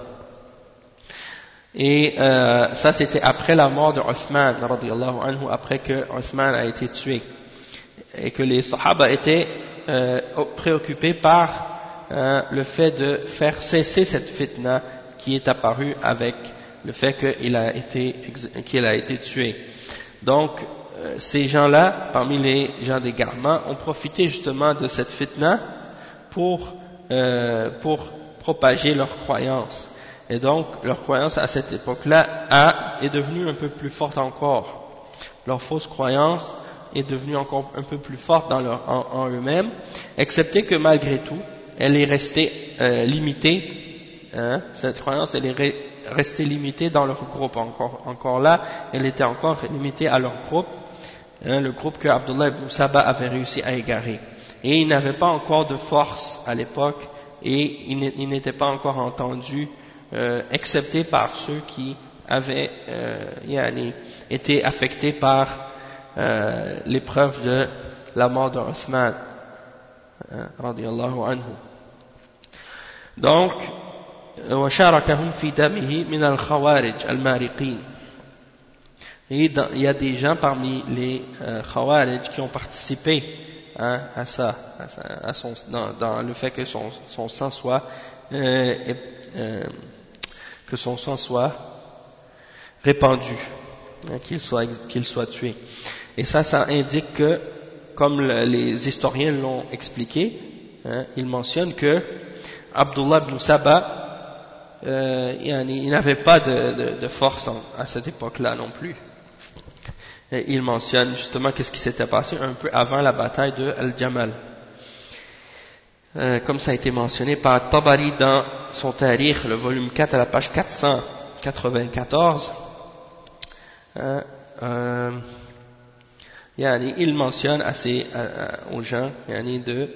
Et euh, ça, c'était après la mort de Othman, anhu, après que Othman a été tué. Et que les Sahaba étaient euh, préoccupés par euh, le fait de faire cesser cette fitna qui est apparue avec le fait qu'il a été, qu'il a été tué. Donc, euh, ces gens-là, parmi les gens des garments, ont profité justement de cette fitna pour, euh, pour propager leur croyance. Et donc, leur croyance à cette époque-là est devenue un peu plus forte encore. Leur fausse croyance est devenue encore un peu plus forte dans leur, en, eux-mêmes, excepté que malgré tout, elle est restée euh, limitée, hein, cette croyance, elle est restée limitée dans leur groupe. Encore, encore là, elle était encore limitée à leur groupe, hein, le groupe que Abdullah ibn Saba avait réussi à égarer. Et il n'avait pas encore de force à l'époque, et il n'était pas encore entendu, euh, excepté par ceux qui avaient euh, été affectés par euh, l'épreuve de la mort de anhu. Donc, وشاركهم في دمه من الخوارج المارقين et il y a des gens parmi les euh, Khawarij qui ont participé hein, à ça, à, son, dans, dans, le fait que son, son sang soit euh, euh, que son sang soit répandu, hein, qu'il soit qu'il soit tué. Et ça, ça indique que, comme les historiens l'ont expliqué, hein, ils mentionnent que Abdullah ibn Saba, euh, il n'avait pas de, force à cette époque-là non plus il mentionne justement qu'est-ce qui s'était passé un peu avant la bataille de Al-Jamal. Euh, comme ça a été mentionné par Tabari dans son Tariq, le volume 4 à la page 494, euh, il mentionne assez aux gens de,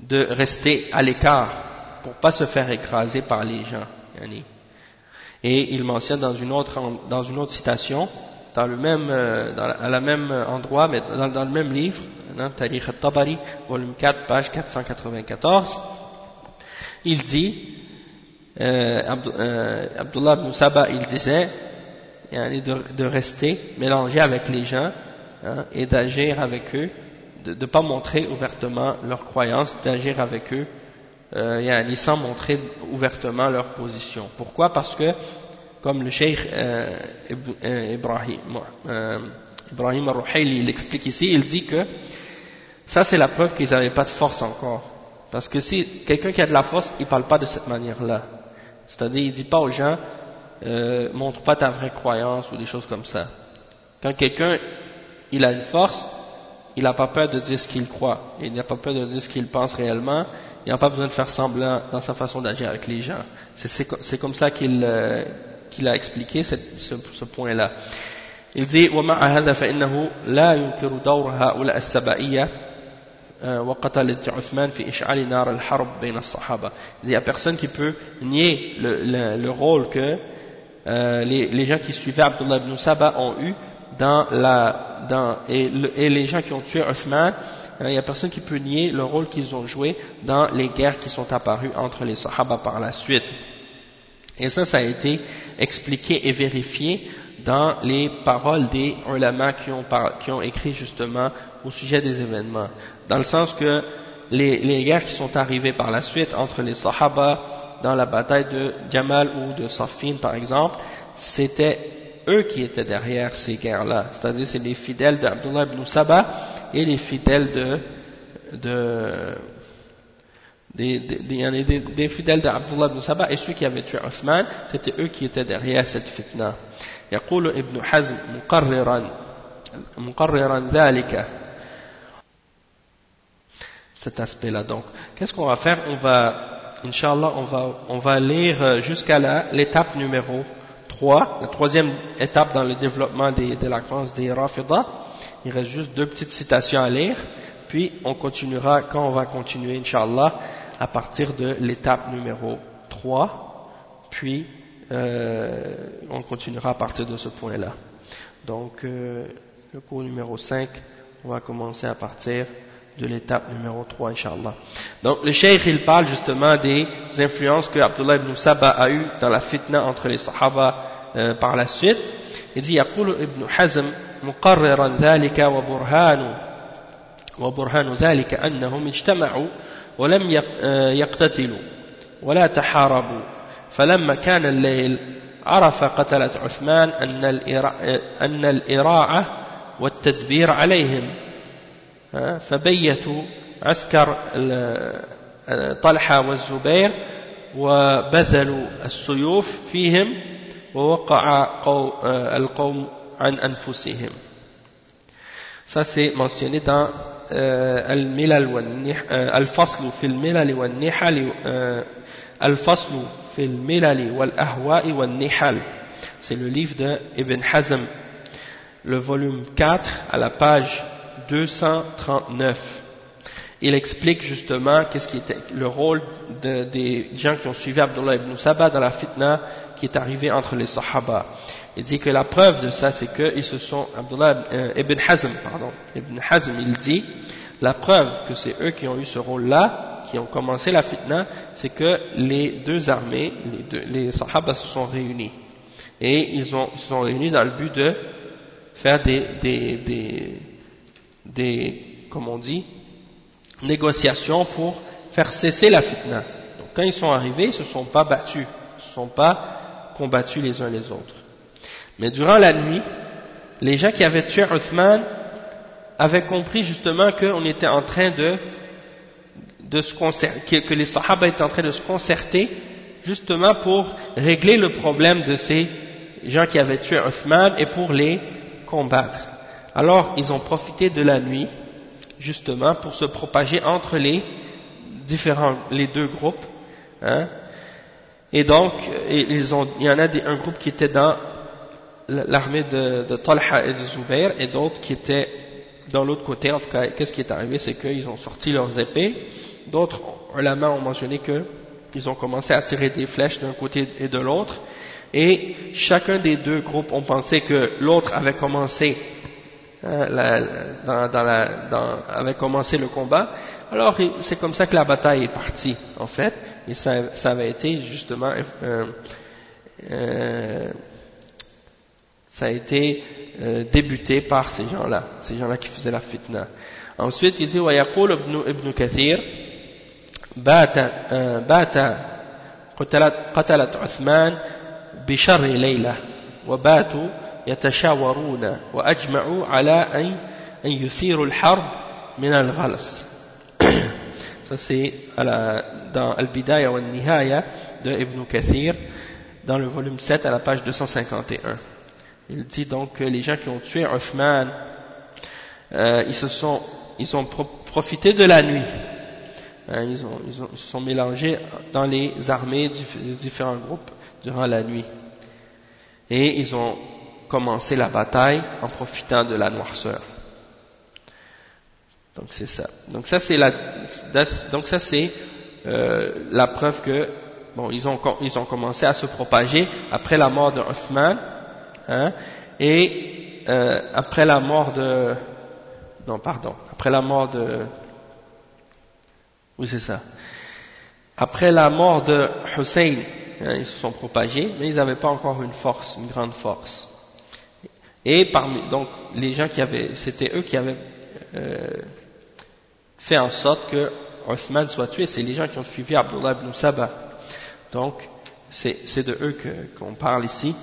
de rester à l'écart pour pas se faire écraser par les gens. Et il mentionne dans une autre, dans une autre citation dans le même, euh, dans à la même endroit, mais dans, le même livre, dans Tariq al-Tabari, volume 4, page 494, il dit, euh, euh, Abdullah ibn Saba, il disait, de, de rester mélangé avec les gens hein, et d'agir avec eux, de ne pas montrer ouvertement leur croyance, d'agir avec eux euh, sans montrer ouvertement leur position. Pourquoi? Parce que comme le cheikh euh, euh, Ibrahim, euh, al-Ruhayli l'explique ici, il dit que ça c'est la preuve qu'ils n'avaient pas de force encore. Parce que si quelqu'un qui a de la force, il ne parle pas de cette manière-là. C'est-à-dire, il ne dit pas aux gens, euh, montre pas ta vraie croyance ou des choses comme ça. Quand quelqu'un, il a une force, il n'a pas peur de dire ce qu'il croit, il n'a pas peur de dire ce qu'il pense réellement, il n'a pas besoin de faire semblant dans sa façon d'agir avec les gens. C'est comme ça qu'il qu'il a expliqué ce, ce point-là. Il dit ومع هذا فإنه لا ينكر دور هؤلاء السبائية وقتل عثمان في إشعال نار الحرب بين الصحابة. Il n'y a personne qui peut nier le, le, le rôle que euh, les, les, gens qui suivaient Abdullah ibn Saba ont eu dans la, et, le, et les gens qui ont tué Othman, il n'y a personne qui peut nier le rôle qu'ils ont joué dans les guerres qui sont apparues entre les Sahaba par la suite. Et ça, ça a été expliqué et vérifié dans les paroles des ulama qui ont, qui ont écrit justement au sujet des événements. Dans le sens que les, les, guerres qui sont arrivées par la suite entre les Sahaba dans la bataille de Jamal ou de Safin par exemple, c'était eux qui étaient derrière ces guerres-là. C'est-à-dire c'est les fidèles d'Abdullah ibn Saba et les fidèles de, de des, des, des, des fidèles d'Abdullah ibn Saba et ceux qui avaient tué Othman, c'était eux qui étaient derrière cette fitna. يقول ابن حزم مقررا مقررا ذلك cet aspect-là donc qu'est-ce qu'on va faire on va inshallah on va on va lire jusqu'à l'étape numéro 3 la troisième étape dans le développement des, de la croyance des Rafida il reste juste deux petites citations à lire puis on continuera quand on va continuer inshallah à partir de l'étape numéro 3 puis euh, on continuera à partir de ce point-là. Donc, euh, le cours numéro 5, on va commencer à partir de l'étape numéro 3, Inch'Allah. Donc, le Cheikh, il parle justement des influences que Abdullah ibn Saba a eues dans la fitna entre les Sahaba euh, par la suite. Il dit, يقول ابن حزم مقررا ذلك وبرهان وبرهان ذلك أنهم اجتمعوا ولم يقتتلوا ولا تحاربوا فلما كان الليل عرف قتلة عثمان أن الإراعة والتدبير عليهم فبيتوا عسكر طلحة والزبير وبذلوا السيوف فيهم ووقع القوم عن أنفسهم Ça c'est mentionné dans euh, Al-Faslu fil Milal wal Nihal Al-Faslu fil Milal wal Ahwa'i wal Nihal c'est le livre de Ibn Hazm le volume 4 à la page 239 il explique justement qu'est-ce qui était le rôle de, des gens qui ont suivi Abdullah ibn Sabah dans la fitna qui est arrivée entre les Sahaba il dit que la preuve de ça, c'est qu'ils se sont, Abdullah euh, ibn Hazm, pardon, ibn Hazm, il dit, la preuve que c'est eux qui ont eu ce rôle-là, qui ont commencé la fitna, c'est que les deux armées, les, deux, les Sahaba se sont réunis. Et ils, ont, se sont réunis dans le but de faire des, des, des, des comme on dit, négociations pour faire cesser la fitna. Donc quand ils sont arrivés, ils ne se sont pas battus, ils ne se sont pas combattus les uns les autres. Mais durant la nuit, les gens qui avaient tué Uthman avaient compris justement qu'on était en train de, de se concerter, que les Sahaba étaient en train de se concerter justement pour régler le problème de ces gens qui avaient tué Uthman et pour les combattre. Alors ils ont profité de la nuit justement pour se propager entre les différents, les deux groupes. Hein. Et donc, ils ont, il y en a un groupe qui était dans l'armée de, de, Talha et de Zubair et d'autres qui étaient dans l'autre côté. En tout cas, qu'est-ce qui est arrivé? C'est qu'ils ont sorti leurs épées. D'autres ulama ont mentionné qu'ils ont commencé à tirer des flèches d'un côté et de l'autre. Et chacun des deux groupes ont pensé que l'autre avait commencé hein, dans, dans la, dans, avait commencé le combat. Alors c'est comme ça que la bataille est partie en fait. Et ça, ça avait été justement euh, euh, ça a été euh, débuté par ces gens-là, ces gens-là qui faisaient la fitna. Ensuite, il dit ويقول ابن ابن كثير بات بات قتلت قتلت عثمان بشر ليلة وباتوا يتشاورون وأجمعوا على أن أن يثيروا الحرب من الغلس. Ça c'est dans Al-Bidaya wa Nihaya de Ibn Kathir dans le volume 7 à la page 251. Il dit donc que les gens qui ont tué Othman, euh, ils se sont, ils ont profité de la nuit. Hein, ils, ont, ils, ont, se sont mélangés dans les armées des différents groupes durant la nuit. Et ils ont commencé la bataille en profitant de la noirceur. Donc c'est ça. Donc ça c'est la, donc ça c'est euh, la preuve que bon ils ont ils ont commencé à se propager après la mort de Hein, et euh, après la mort de... Non, pardon. Après la mort de... Oui, c'est ça. Après la mort de Hussein, hein, ils se sont propagés, mais ils n'avaient pas encore une force, une grande force. Et parmi, donc, les gens qui avaient, c'était eux qui avaient euh, fait en sorte que Othman soit tué, c'est les gens qui ont suivi Abdullah ibn Sabah. Donc, c'est de eux qu'on parle ici,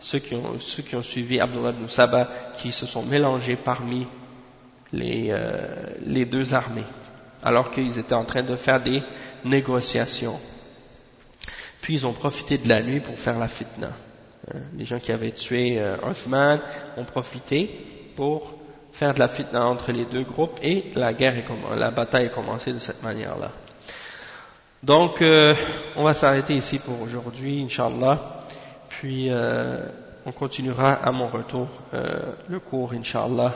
ceux qui ont, ceux qui ont suivi Abdullah ibn Saba qui se sont mélangés parmi les, euh, les deux armées alors qu'ils étaient en train de faire des négociations. Puis ils ont profité de la nuit pour faire la fitna. Hein, les gens qui avaient tué euh, Othman ont profité pour faire de la fitna entre les deux groupes et la guerre est, la bataille a commencé de cette manière-là. Donc, euh, on va s'arrêter ici pour aujourd'hui, Inch'Allah puis euh, on continuera à mon retour euh, le cours, Inch'Allah,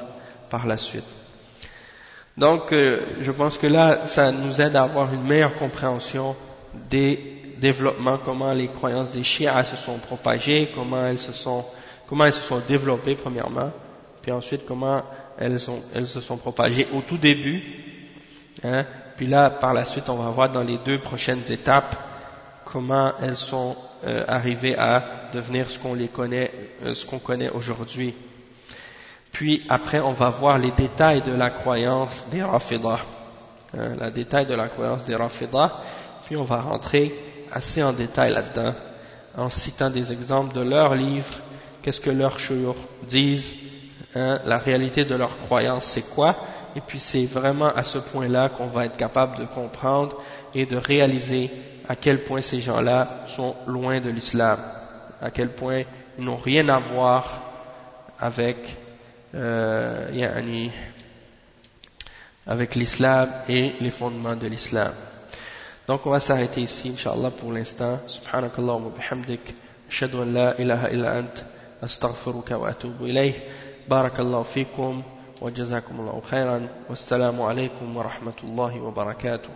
par la suite. Donc, euh, je pense que là, ça nous aide à avoir une meilleure compréhension des développements, comment les croyances des chiites se sont propagées, comment elles se sont, comment elles se sont développées premièrement, puis ensuite comment elles, elles se sont propagées au tout début, hein, puis là par la suite on va voir dans les deux prochaines étapes comment elles sont euh, arrivées à devenir ce qu'on les connaît, euh, ce qu'on connaît aujourd'hui. Puis après on va voir les détails de la croyance des Rafidah, hein, la détail de la croyance des Rafidah, puis on va rentrer assez en détail là-dedans en citant des exemples de leurs livres, qu'est-ce que leurs chouyours disent, hein, la réalité de leur croyance c'est quoi, et puis c'est vraiment à ce point-là qu'on va être capable de comprendre et de réaliser à quel point ces gens-là sont loin de l'islam, à quel point ils n'ont rien à voir avec, euh, avec l'islam et les fondements de l'islam. Donc on va s'arrêter ici, Inch'Allah, pour l'instant. Subhanakallah wa bihamdik. Ashhadu an la ilaha illa ant. Astaghfiruka wa atubu ilayh. Barakallahu fikum. وجزاكم الله خيرا والسلام عليكم ورحمة الله وبركاته